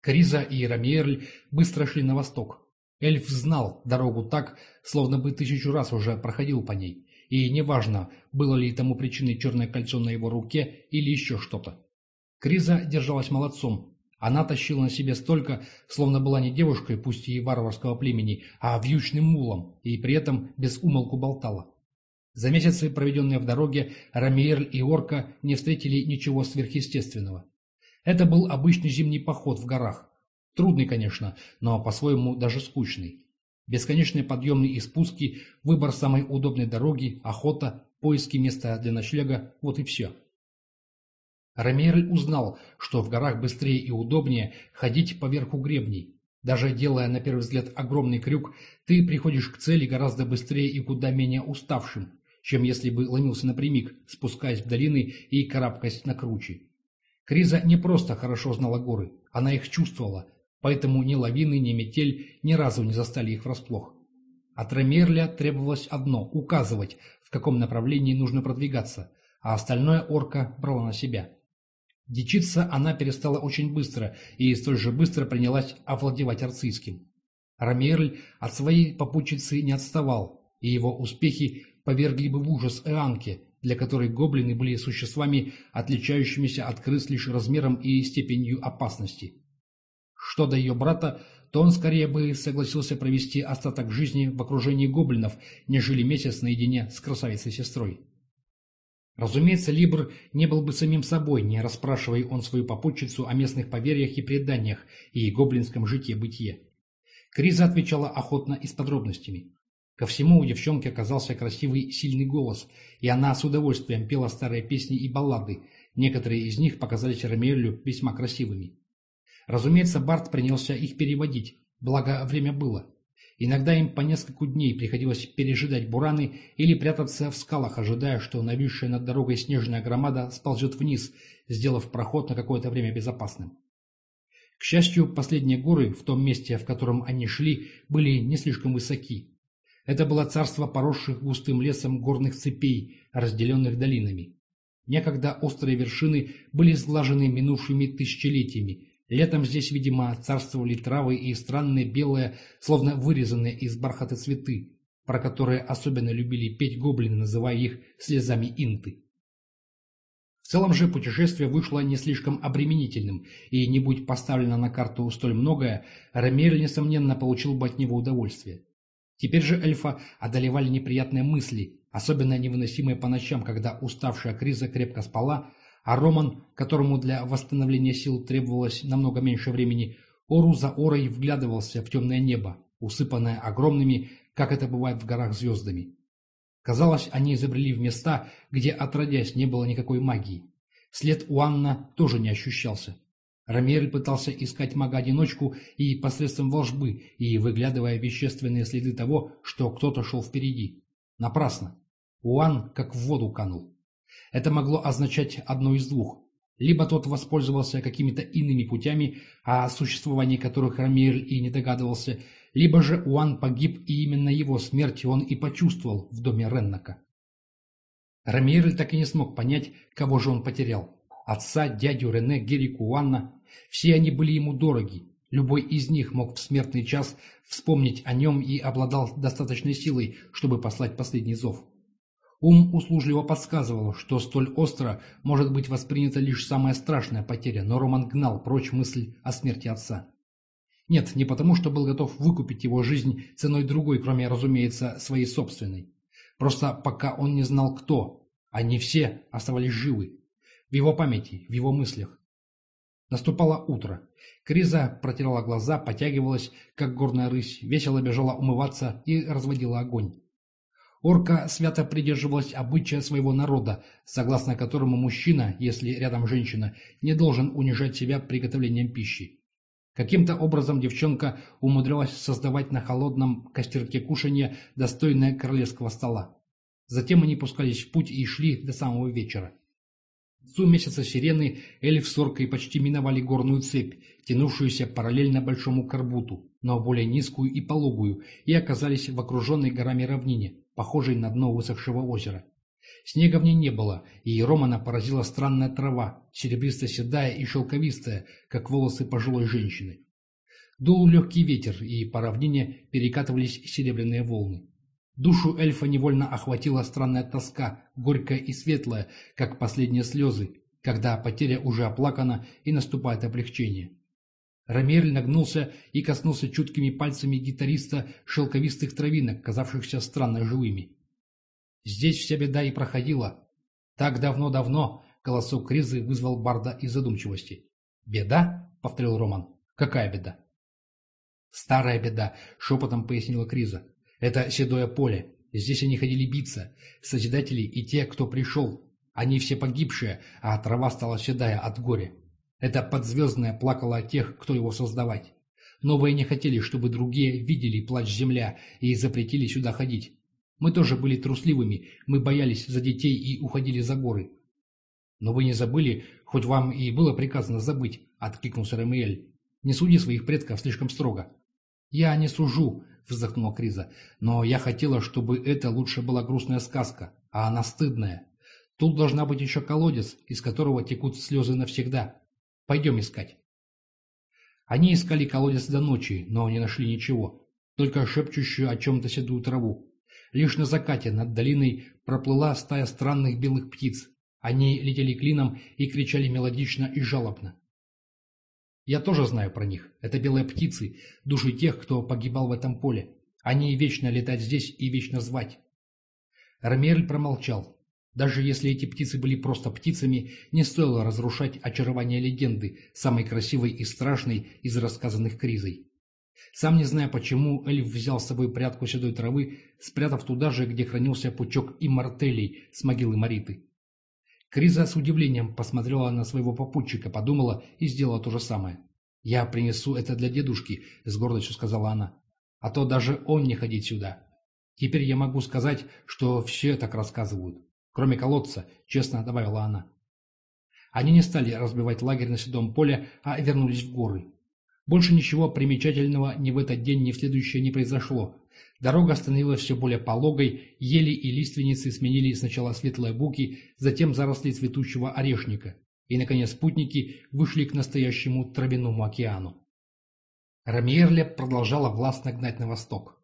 Криза и Рамиерль быстро шли на восток, Эльф знал дорогу так, словно бы тысячу раз уже проходил по ней, и неважно, было ли тому причиной черное кольцо на его руке или еще что-то. Криза держалась молодцом. Она тащила на себе столько, словно была не девушкой, пусть и варварского племени, а вьючным мулом, и при этом без умолку болтала. За месяцы, проведенные в дороге, Рамиерль и Орка не встретили ничего сверхъестественного. Это был обычный зимний поход в горах, Трудный, конечно, но по-своему даже скучный. Бесконечные подъемные и спуски, выбор самой удобной дороги, охота, поиски места для ночлега – вот и все. Рамиерль узнал, что в горах быстрее и удобнее ходить поверху гребней. Даже делая на первый взгляд огромный крюк, ты приходишь к цели гораздо быстрее и куда менее уставшим, чем если бы ломился напрямик, спускаясь в долины и карабкаясь на круче. Криза не просто хорошо знала горы, она их чувствовала, поэтому ни лавины, ни метель ни разу не застали их врасплох. От Ремерля требовалось одно – указывать, в каком направлении нужно продвигаться, а остальное орка брала на себя. Дичиться она перестала очень быстро и столь же быстро принялась овладевать арцийским. Рамиерль от своей попутчицы не отставал, и его успехи повергли бы в ужас Эанке, для которой гоблины были существами, отличающимися от крыс лишь размером и степенью опасности. Что до ее брата, то он скорее бы согласился провести остаток жизни в окружении гоблинов, нежели месяц наедине с красавицей-сестрой. Разумеется, Либр не был бы самим собой, не расспрашивая он свою попутчицу о местных поверьях и преданиях и гоблинском житье-бытие. Криза отвечала охотно и с подробностями. Ко всему у девчонки оказался красивый, сильный голос, и она с удовольствием пела старые песни и баллады, некоторые из них показались Ромеэлю весьма красивыми. Разумеется, Барт принялся их переводить, благо время было. Иногда им по несколько дней приходилось пережидать бураны или прятаться в скалах, ожидая, что нависшая над дорогой снежная громада сползет вниз, сделав проход на какое-то время безопасным. К счастью, последние горы в том месте, в котором они шли, были не слишком высоки. Это было царство поросших густым лесом горных цепей, разделенных долинами. Некогда острые вершины были сглажены минувшими тысячелетиями. Летом здесь, видимо, царствовали травы и странные белые, словно вырезанные из бархата цветы, про которые особенно любили петь гоблины, называя их слезами инты. В целом же путешествие вышло не слишком обременительным, и не будь поставлено на карту столь многое, Рамель, несомненно, получил бы от него удовольствие. Теперь же эльфа одолевали неприятные мысли, особенно невыносимые по ночам, когда уставшая Криза крепко спала, а Роман, которому для восстановления сил требовалось намного меньше времени, ору за орой вглядывался в темное небо, усыпанное огромными, как это бывает в горах, звездами. Казалось, они изобрели в места, где отродясь не было никакой магии. След у Анна тоже не ощущался. Рамиэль пытался искать мага-одиночку и посредством волжбы, и выглядывая вещественные следы того, что кто-то шел впереди. Напрасно. Уан как в воду канул. Это могло означать одно из двух. Либо тот воспользовался какими-то иными путями, о существовании которых Рамиэль и не догадывался, либо же Уан погиб, и именно его смерть он и почувствовал в доме Реннака. Рамиерль так и не смог понять, кого же он потерял. Отца, дядю Рене, Герику, Уанна. Все они были ему дороги. Любой из них мог в смертный час вспомнить о нем и обладал достаточной силой, чтобы послать последний зов. Ум услужливо подсказывал, что столь остро может быть воспринята лишь самая страшная потеря, но Роман гнал прочь мысль о смерти отца. Нет, не потому, что был готов выкупить его жизнь ценой другой, кроме, разумеется, своей собственной. Просто пока он не знал, кто, они все оставались живы. В его памяти, в его мыслях. Наступало утро. Криза протирала глаза, потягивалась, как горная рысь, весело бежала умываться и разводила огонь. Орка свято придерживалась обычая своего народа, согласно которому мужчина, если рядом женщина, не должен унижать себя приготовлением пищи. Каким-то образом девчонка умудрялась создавать на холодном костерке кушанье, достойное королевского стола. Затем они пускались в путь и шли до самого вечера. В концу месяца сирены эльф с оркой почти миновали горную цепь, тянувшуюся параллельно большому карбуту, но более низкую и пологую, и оказались в окруженной горами равнине, похожей на дно высохшего озера. Снега в ней не было, и Романа поразила странная трава, серебристо-седая и шелковистая, как волосы пожилой женщины. Дул легкий ветер, и по равнине перекатывались серебряные волны. Душу эльфа невольно охватила странная тоска, горькая и светлая, как последние слезы, когда потеря уже оплакана и наступает облегчение. Рамиэль нагнулся и коснулся чуткими пальцами гитариста шелковистых травинок, казавшихся странно живыми. Здесь вся беда и проходила. Так давно-давно голосок Кризы вызвал Барда из задумчивости. «Беда?» — повторил Роман. «Какая беда?» «Старая беда», — шепотом пояснила Криза. «Это седое поле. Здесь они ходили биться. Созидатели и те, кто пришел. Они все погибшие, а трава стала седая от горя. Это подзвездное плакало о тех, кто его создавать. Новые не хотели, чтобы другие видели плач земля и запретили сюда ходить. Мы тоже были трусливыми, мы боялись за детей и уходили за горы. Но вы не забыли, хоть вам и было приказано забыть, откликнулся Рамиэль. Не суди своих предков слишком строго. Я не сужу, вздохнула Криза, но я хотела, чтобы это лучше была грустная сказка, а она стыдная. Тут должна быть еще колодец, из которого текут слезы навсегда. Пойдем искать. Они искали колодец до ночи, но не нашли ничего. только шепчущую о чем-то седую траву. Лишь на закате над долиной проплыла стая странных белых птиц. Они летели клином и кричали мелодично и жалобно. Я тоже знаю про них. Это белые птицы, души тех, кто погибал в этом поле. Они вечно летать здесь и вечно звать. Рамиэль промолчал. Даже если эти птицы были просто птицами, не стоило разрушать очарование легенды, самой красивой и страшной из рассказанных кризой. Сам не зная почему, эльф взял с собой прядку седой травы, спрятав туда же, где хранился пучок иммортелей с могилы Мариты. Криза с удивлением посмотрела на своего попутчика, подумала и сделала то же самое. «Я принесу это для дедушки», — с гордостью сказала она. «А то даже он не ходит сюда. Теперь я могу сказать, что все так рассказывают. Кроме колодца», — честно добавила она. Они не стали разбивать лагерь на седом поле, а вернулись в горы. Больше ничего примечательного ни в этот день, ни в следующее не произошло. Дорога становилась все более пологой, ели и лиственницы сменили сначала светлые буки, затем заросли цветущего орешника. И, наконец, спутники вышли к настоящему травяному океану. Рамиерле продолжала властно гнать на восток.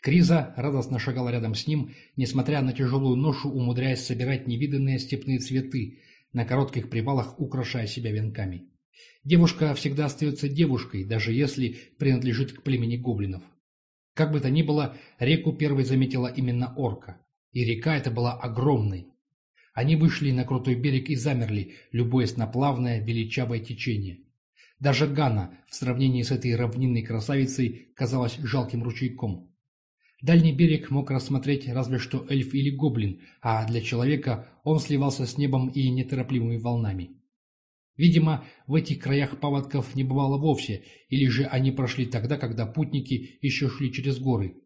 Криза радостно шагала рядом с ним, несмотря на тяжелую ношу, умудряясь собирать невиданные степные цветы, на коротких привалах украшая себя венками. Девушка всегда остается девушкой, даже если принадлежит к племени гоблинов. Как бы то ни было, реку первой заметила именно орка. И река эта была огромной. Они вышли на крутой берег и замерли, любуясь на плавное, величавое течение. Даже Гана, в сравнении с этой равнинной красавицей, казалась жалким ручейком. Дальний берег мог рассмотреть разве что эльф или гоблин, а для человека он сливался с небом и неторопливыми волнами. Видимо, в этих краях паводков не бывало вовсе, или же они прошли тогда, когда путники еще шли через горы.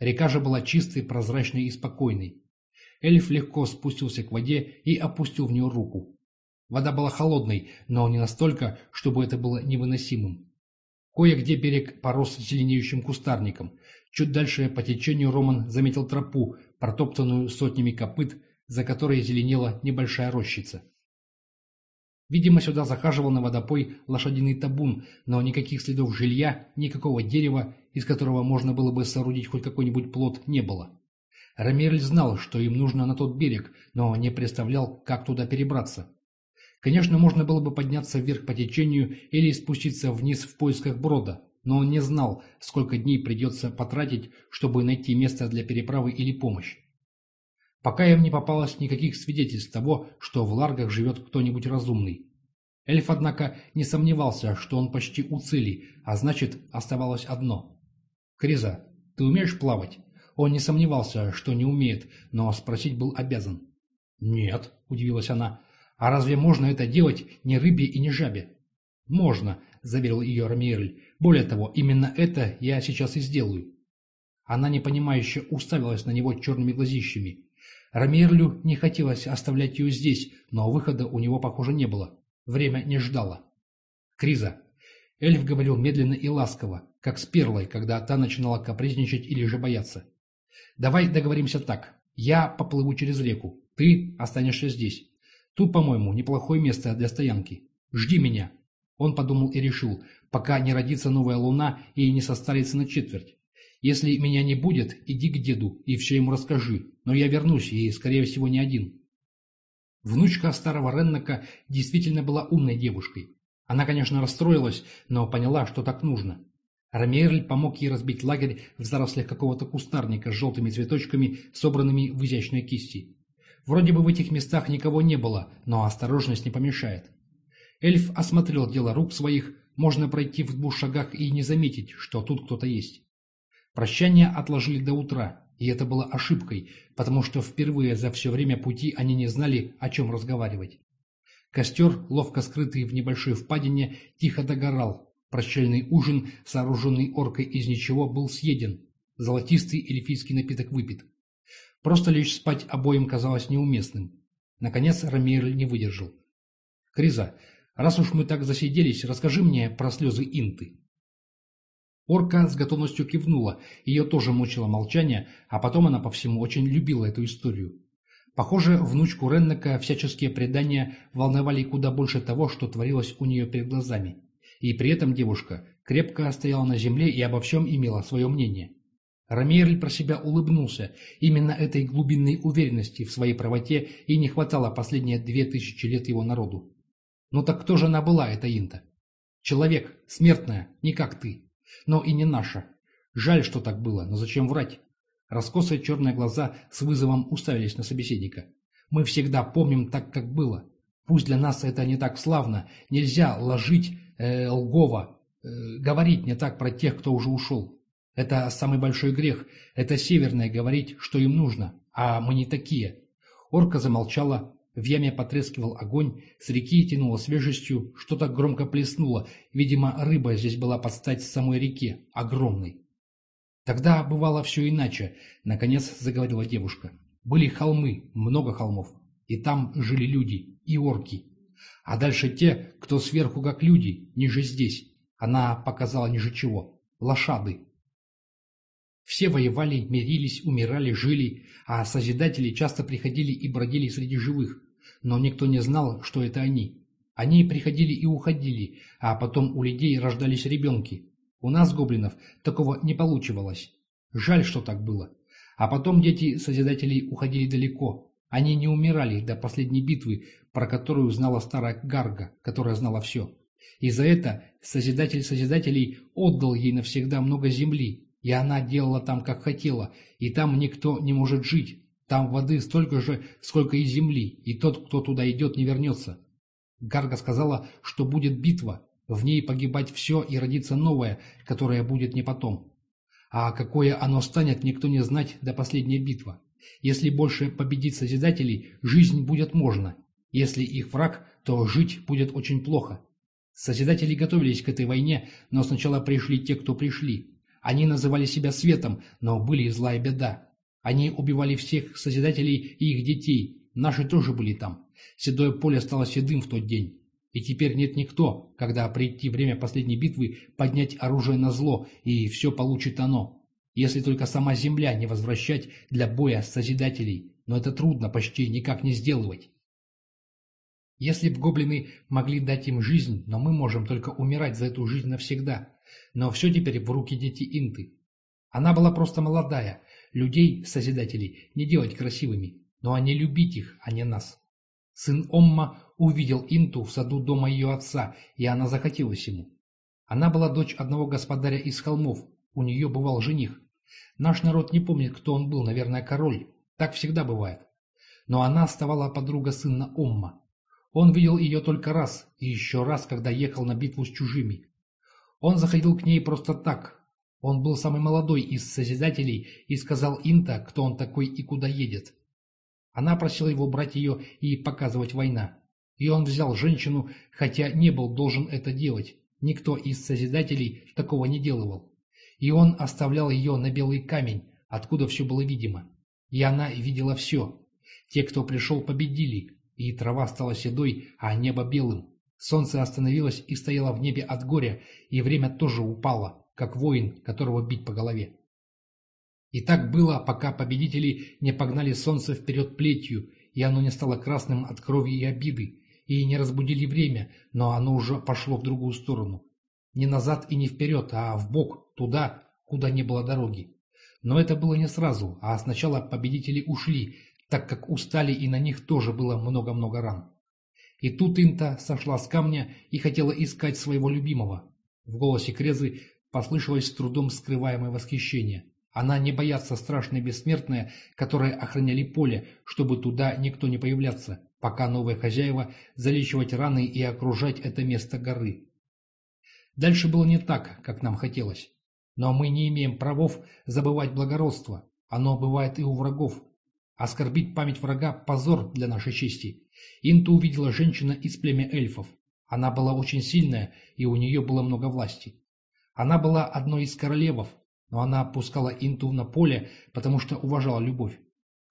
Река же была чистой, прозрачной и спокойной. Эльф легко спустился к воде и опустил в нее руку. Вода была холодной, но не настолько, чтобы это было невыносимым. Кое-где берег порос зеленеющим кустарником. Чуть дальше по течению Роман заметил тропу, протоптанную сотнями копыт, за которой зеленела небольшая рощица. Видимо, сюда захаживал на водопой лошадиный табун, но никаких следов жилья, никакого дерева, из которого можно было бы соорудить хоть какой-нибудь плод, не было. Рамирль знал, что им нужно на тот берег, но не представлял, как туда перебраться. Конечно, можно было бы подняться вверх по течению или спуститься вниз в поисках брода, но он не знал, сколько дней придется потратить, чтобы найти место для переправы или помощь. Пока им не попалось никаких свидетельств того, что в Ларгах живет кто-нибудь разумный. Эльф, однако, не сомневался, что он почти у цели, а значит, оставалось одно. «Криза, ты умеешь плавать?» Он не сомневался, что не умеет, но спросить был обязан. «Нет», — удивилась она. «А разве можно это делать не рыбе и не жабе?» «Можно», — заверил ее Рамиерль. «Более того, именно это я сейчас и сделаю». Она непонимающе уставилась на него черными глазищами. Рамирлю не хотелось оставлять ее здесь, но выхода у него, похоже, не было. Время не ждало. Криза. Эльф говорил медленно и ласково, как с Перлой, когда та начинала капризничать или же бояться. «Давай договоримся так. Я поплыву через реку. Ты останешься здесь. Тут, по-моему, неплохое место для стоянки. Жди меня». Он подумал и решил, пока не родится новая луна и не состарится на четверть. Если меня не будет, иди к деду и все ему расскажи, но я вернусь и, скорее всего, не один. Внучка старого Реннака действительно была умной девушкой. Она, конечно, расстроилась, но поняла, что так нужно. Ромерль помог ей разбить лагерь в зарослях какого-то кустарника с желтыми цветочками, собранными в изящной кисти. Вроде бы в этих местах никого не было, но осторожность не помешает. Эльф осмотрел дело рук своих, можно пройти в двух шагах и не заметить, что тут кто-то есть. Прощание отложили до утра, и это было ошибкой, потому что впервые за все время пути они не знали, о чем разговаривать. Костер, ловко скрытый в небольшой впадине, тихо догорал. Прощальный ужин, сооруженный оркой из ничего, был съеден. Золотистый эльфийский напиток выпит. Просто лечь спать обоим казалось неуместным. Наконец Рамир не выдержал. «Криза, раз уж мы так засиделись, расскажи мне про слезы Инты». Орка с готовностью кивнула, ее тоже мучило молчание, а потом она по всему очень любила эту историю. Похоже, внучку Реннека всяческие предания волновали куда больше того, что творилось у нее перед глазами. И при этом девушка крепко стояла на земле и обо всем имела свое мнение. Рамиерль про себя улыбнулся. Именно этой глубинной уверенности в своей правоте и не хватало последние две тысячи лет его народу. Ну так кто же она была, эта Инта? Человек, смертная, не как ты. Но и не наша. Жаль, что так было, но зачем врать? Раскосые черные глаза с вызовом уставились на собеседника. Мы всегда помним так, как было. Пусть для нас это не так славно. Нельзя ложить э, лгова, э, говорить не так про тех, кто уже ушел. Это самый большой грех. Это северное говорить, что им нужно. А мы не такие. Орка замолчала. В яме потрескивал огонь. С реки тянуло свежестью. Что-то громко плеснуло. Видимо, рыба здесь была под стать самой реке. Огромной. Тогда бывало все иначе. Наконец заговорила девушка. Были холмы, много холмов. И там жили люди, и орки. А дальше те, кто сверху как люди, ниже здесь. Она показала ниже чего. Лошады. Все воевали, мирились, умирали, жили, а Созидатели часто приходили и бродили среди живых, но никто не знал, что это они. Они приходили и уходили, а потом у людей рождались ребенки. У нас, гоблинов, такого не получивалось. Жаль, что так было. А потом дети Созидателей уходили далеко. Они не умирали до последней битвы, про которую знала старая Гарга, которая знала все. И за это Созидатель Созидателей отдал ей навсегда много земли, и она делала там, как хотела, и там никто не может жить. Там воды столько же, сколько и земли, и тот, кто туда идет, не вернется. Гарга сказала, что будет битва, в ней погибать все и родиться новое, которое будет не потом. А какое оно станет, никто не знать до последней битвы. Если больше победить Созидателей, жизнь будет можно. Если их враг, то жить будет очень плохо. Созидатели готовились к этой войне, но сначала пришли те, кто пришли. Они называли себя светом, но были злая беда. Они убивали всех Созидателей и их детей. Наши тоже были там. Седое поле стало седым в тот день. И теперь нет никто, когда прийти время последней битвы, поднять оружие на зло, и все получит оно. Если только сама земля не возвращать для боя Созидателей. Но это трудно почти никак не сделывать. Если б гоблины могли дать им жизнь, но мы можем только умирать за эту жизнь навсегда. Но все теперь в руки дети Инты. Она была просто молодая. Людей, Созидателей, не делать красивыми, но они любить их, а не нас. Сын Омма увидел Инту в саду дома ее отца, и она захотелась ему. Она была дочь одного господаря из холмов, у нее бывал жених. Наш народ не помнит, кто он был, наверное, король. Так всегда бывает. Но она оставала подруга сына Омма. Он видел ее только раз, и еще раз, когда ехал на битву с чужими. Он заходил к ней просто так. Он был самый молодой из Созидателей и сказал Инта, кто он такой и куда едет. Она просила его брать ее и показывать война. И он взял женщину, хотя не был должен это делать. Никто из Созидателей такого не делал. И он оставлял ее на белый камень, откуда все было видимо. И она видела все. Те, кто пришел, победили, и трава стала седой, а небо белым. Солнце остановилось и стояло в небе от горя, и время тоже упало, как воин, которого бить по голове. И так было, пока победители не погнали солнце вперед плетью, и оно не стало красным от крови и обиды, и не разбудили время, но оно уже пошло в другую сторону. Не назад и не вперед, а в бок, туда, куда не было дороги. Но это было не сразу, а сначала победители ушли, так как устали и на них тоже было много-много ран. И тут Инта сошла с камня и хотела искать своего любимого. В голосе Крезы послышалось с трудом скрываемое восхищение. Она не боятся страшной бессмертная, которые охраняли поле, чтобы туда никто не появляться, пока новые хозяева залечивать раны и окружать это место горы. Дальше было не так, как нам хотелось. Но мы не имеем правов забывать благородство. Оно бывает и у врагов. Оскорбить память врага – позор для нашей чести. Инту увидела женщина из племя эльфов. Она была очень сильная, и у нее было много власти. Она была одной из королевов, но она опускала Инту на поле, потому что уважала любовь.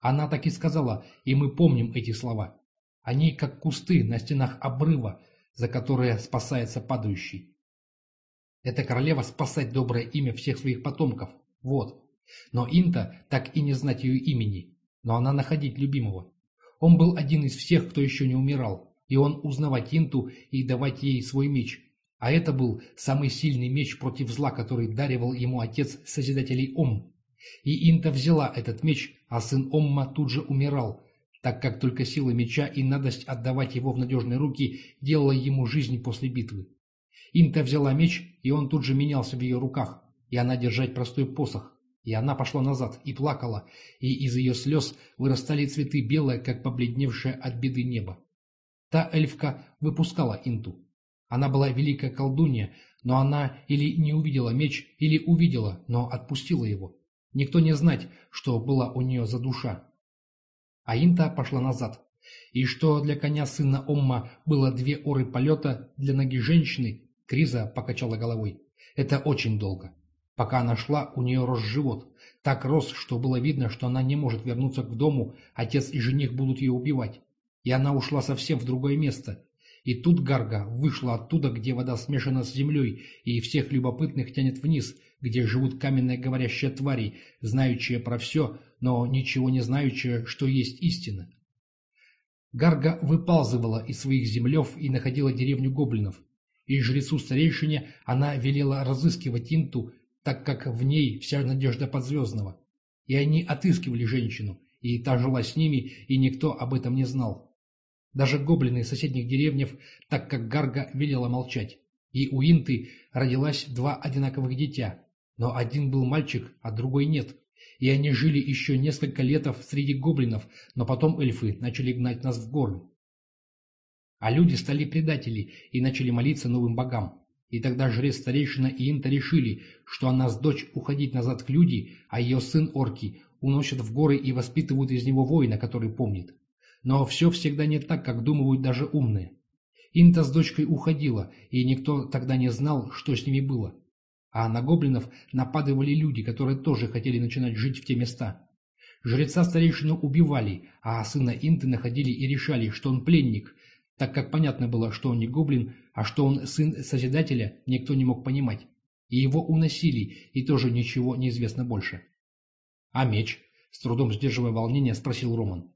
Она так и сказала, и мы помним эти слова. Они как кусты на стенах обрыва, за которые спасается падающий. Эта королева спасать доброе имя всех своих потомков. Вот. Но Инта так и не знать ее имени. Но она находить любимого. Он был один из всех, кто еще не умирал, и он узнавать Инту и давать ей свой меч. А это был самый сильный меч против зла, который даривал ему отец Созидателей Ом. И Инта взяла этот меч, а сын Омма тут же умирал, так как только сила меча и надость отдавать его в надежные руки делала ему жизнь после битвы. Инта взяла меч, и он тут же менялся в ее руках, и она держать простой посох. И она пошла назад и плакала, и из ее слез вырастали цветы белые, как побледневшее от беды небо. Та эльфка выпускала Инту. Она была великая колдунья, но она или не увидела меч, или увидела, но отпустила его. Никто не знать, что была у нее за душа. А Инта пошла назад. И что для коня сына Омма было две оры полета, для ноги женщины, Криза покачала головой. Это очень долго. Пока она шла, у нее рос живот. Так рос, что было видно, что она не может вернуться к дому, отец и жених будут ее убивать. И она ушла совсем в другое место. И тут Гарга вышла оттуда, где вода смешана с землей, и всех любопытных тянет вниз, где живут каменные говорящие твари, знающие про все, но ничего не знающие, что есть истина. Гарга выползывала из своих землев и находила деревню гоблинов. И жрецу-старейшине она велела разыскивать Инту, так как в ней вся надежда подзвездного. И они отыскивали женщину, и та жила с ними, и никто об этом не знал. Даже гоблины из соседних деревнев, так как Гарга велела молчать. И у Инты родилась два одинаковых дитя, но один был мальчик, а другой нет. И они жили еще несколько летов среди гоблинов, но потом эльфы начали гнать нас в горы. А люди стали предатели и начали молиться новым богам. И тогда жрец-старейшина и Инта решили, что она с дочь уходить назад к люди, а ее сын Орки уносят в горы и воспитывают из него воина, который помнит. Но все всегда не так, как думают даже умные. Инта с дочкой уходила, и никто тогда не знал, что с ними было. А на гоблинов нападывали люди, которые тоже хотели начинать жить в те места. Жреца старейшину убивали, а сына Инты находили и решали, что он пленник, так как понятно было, что он не гоблин, а что он сын Созидателя, никто не мог понимать. И его уносили, и тоже ничего не известно больше. «А меч?» — с трудом сдерживая волнение, спросил Роман.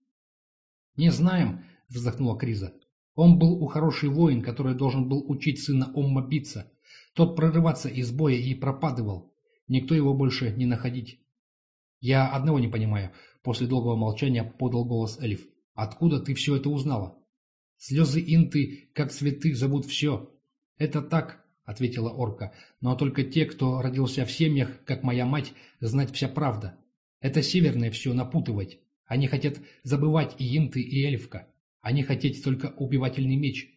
«Не знаем», — вздохнула Криза. «Он был у хороший воин, который должен был учить сына Омма биться. Тот прорываться из боя и пропадывал. Никто его больше не находить». «Я одного не понимаю», — после долгого молчания подал голос Эльф. «Откуда ты все это узнала?» Слезы инты, как цветы, зовут все. Это так, ответила орка, но только те, кто родился в семьях, как моя мать, знать вся правда. Это северные все напутывать. Они хотят забывать и инты, и эльфка. Они хотят только убивательный меч.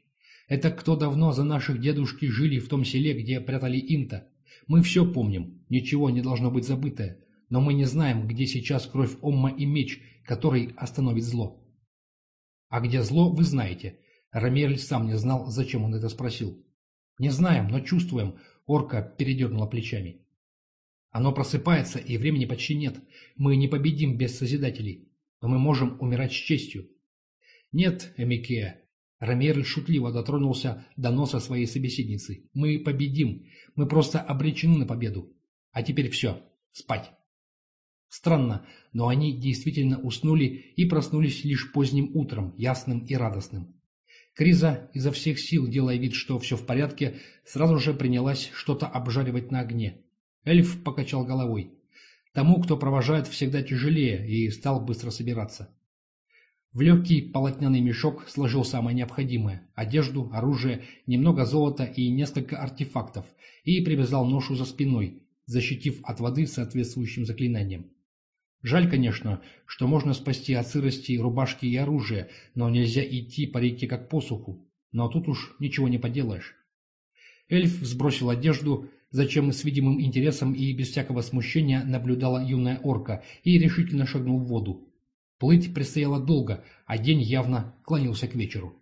Это кто давно за наших дедушки жили в том селе, где прятали инта. Мы все помним, ничего не должно быть забытое, но мы не знаем, где сейчас кровь Омма и меч, который остановит зло. А где зло, вы знаете. Рамиэль сам не знал, зачем он это спросил. Не знаем, но чувствуем. Орка передернула плечами. Оно просыпается, и времени почти нет. Мы не победим без Созидателей. Но мы можем умирать с честью. Нет, Эмикея. Рамиэль шутливо дотронулся до носа своей собеседницы. Мы победим. Мы просто обречены на победу. А теперь все. Спать. Странно, но они действительно уснули и проснулись лишь поздним утром, ясным и радостным. Криза, изо всех сил делая вид, что все в порядке, сразу же принялась что-то обжаривать на огне. Эльф покачал головой. Тому, кто провожает, всегда тяжелее, и стал быстро собираться. В легкий полотняный мешок сложил самое необходимое – одежду, оружие, немного золота и несколько артефактов, и привязал ношу за спиной, защитив от воды соответствующим заклинанием. Жаль, конечно, что можно спасти от сырости рубашки и оружия, но нельзя идти по реке как по суху. Но тут уж ничего не поделаешь. Эльф сбросил одежду, зачем с видимым интересом и без всякого смущения наблюдала юная орка, и решительно шагнул в воду. Плыть предстояло долго, а день явно клонился к вечеру.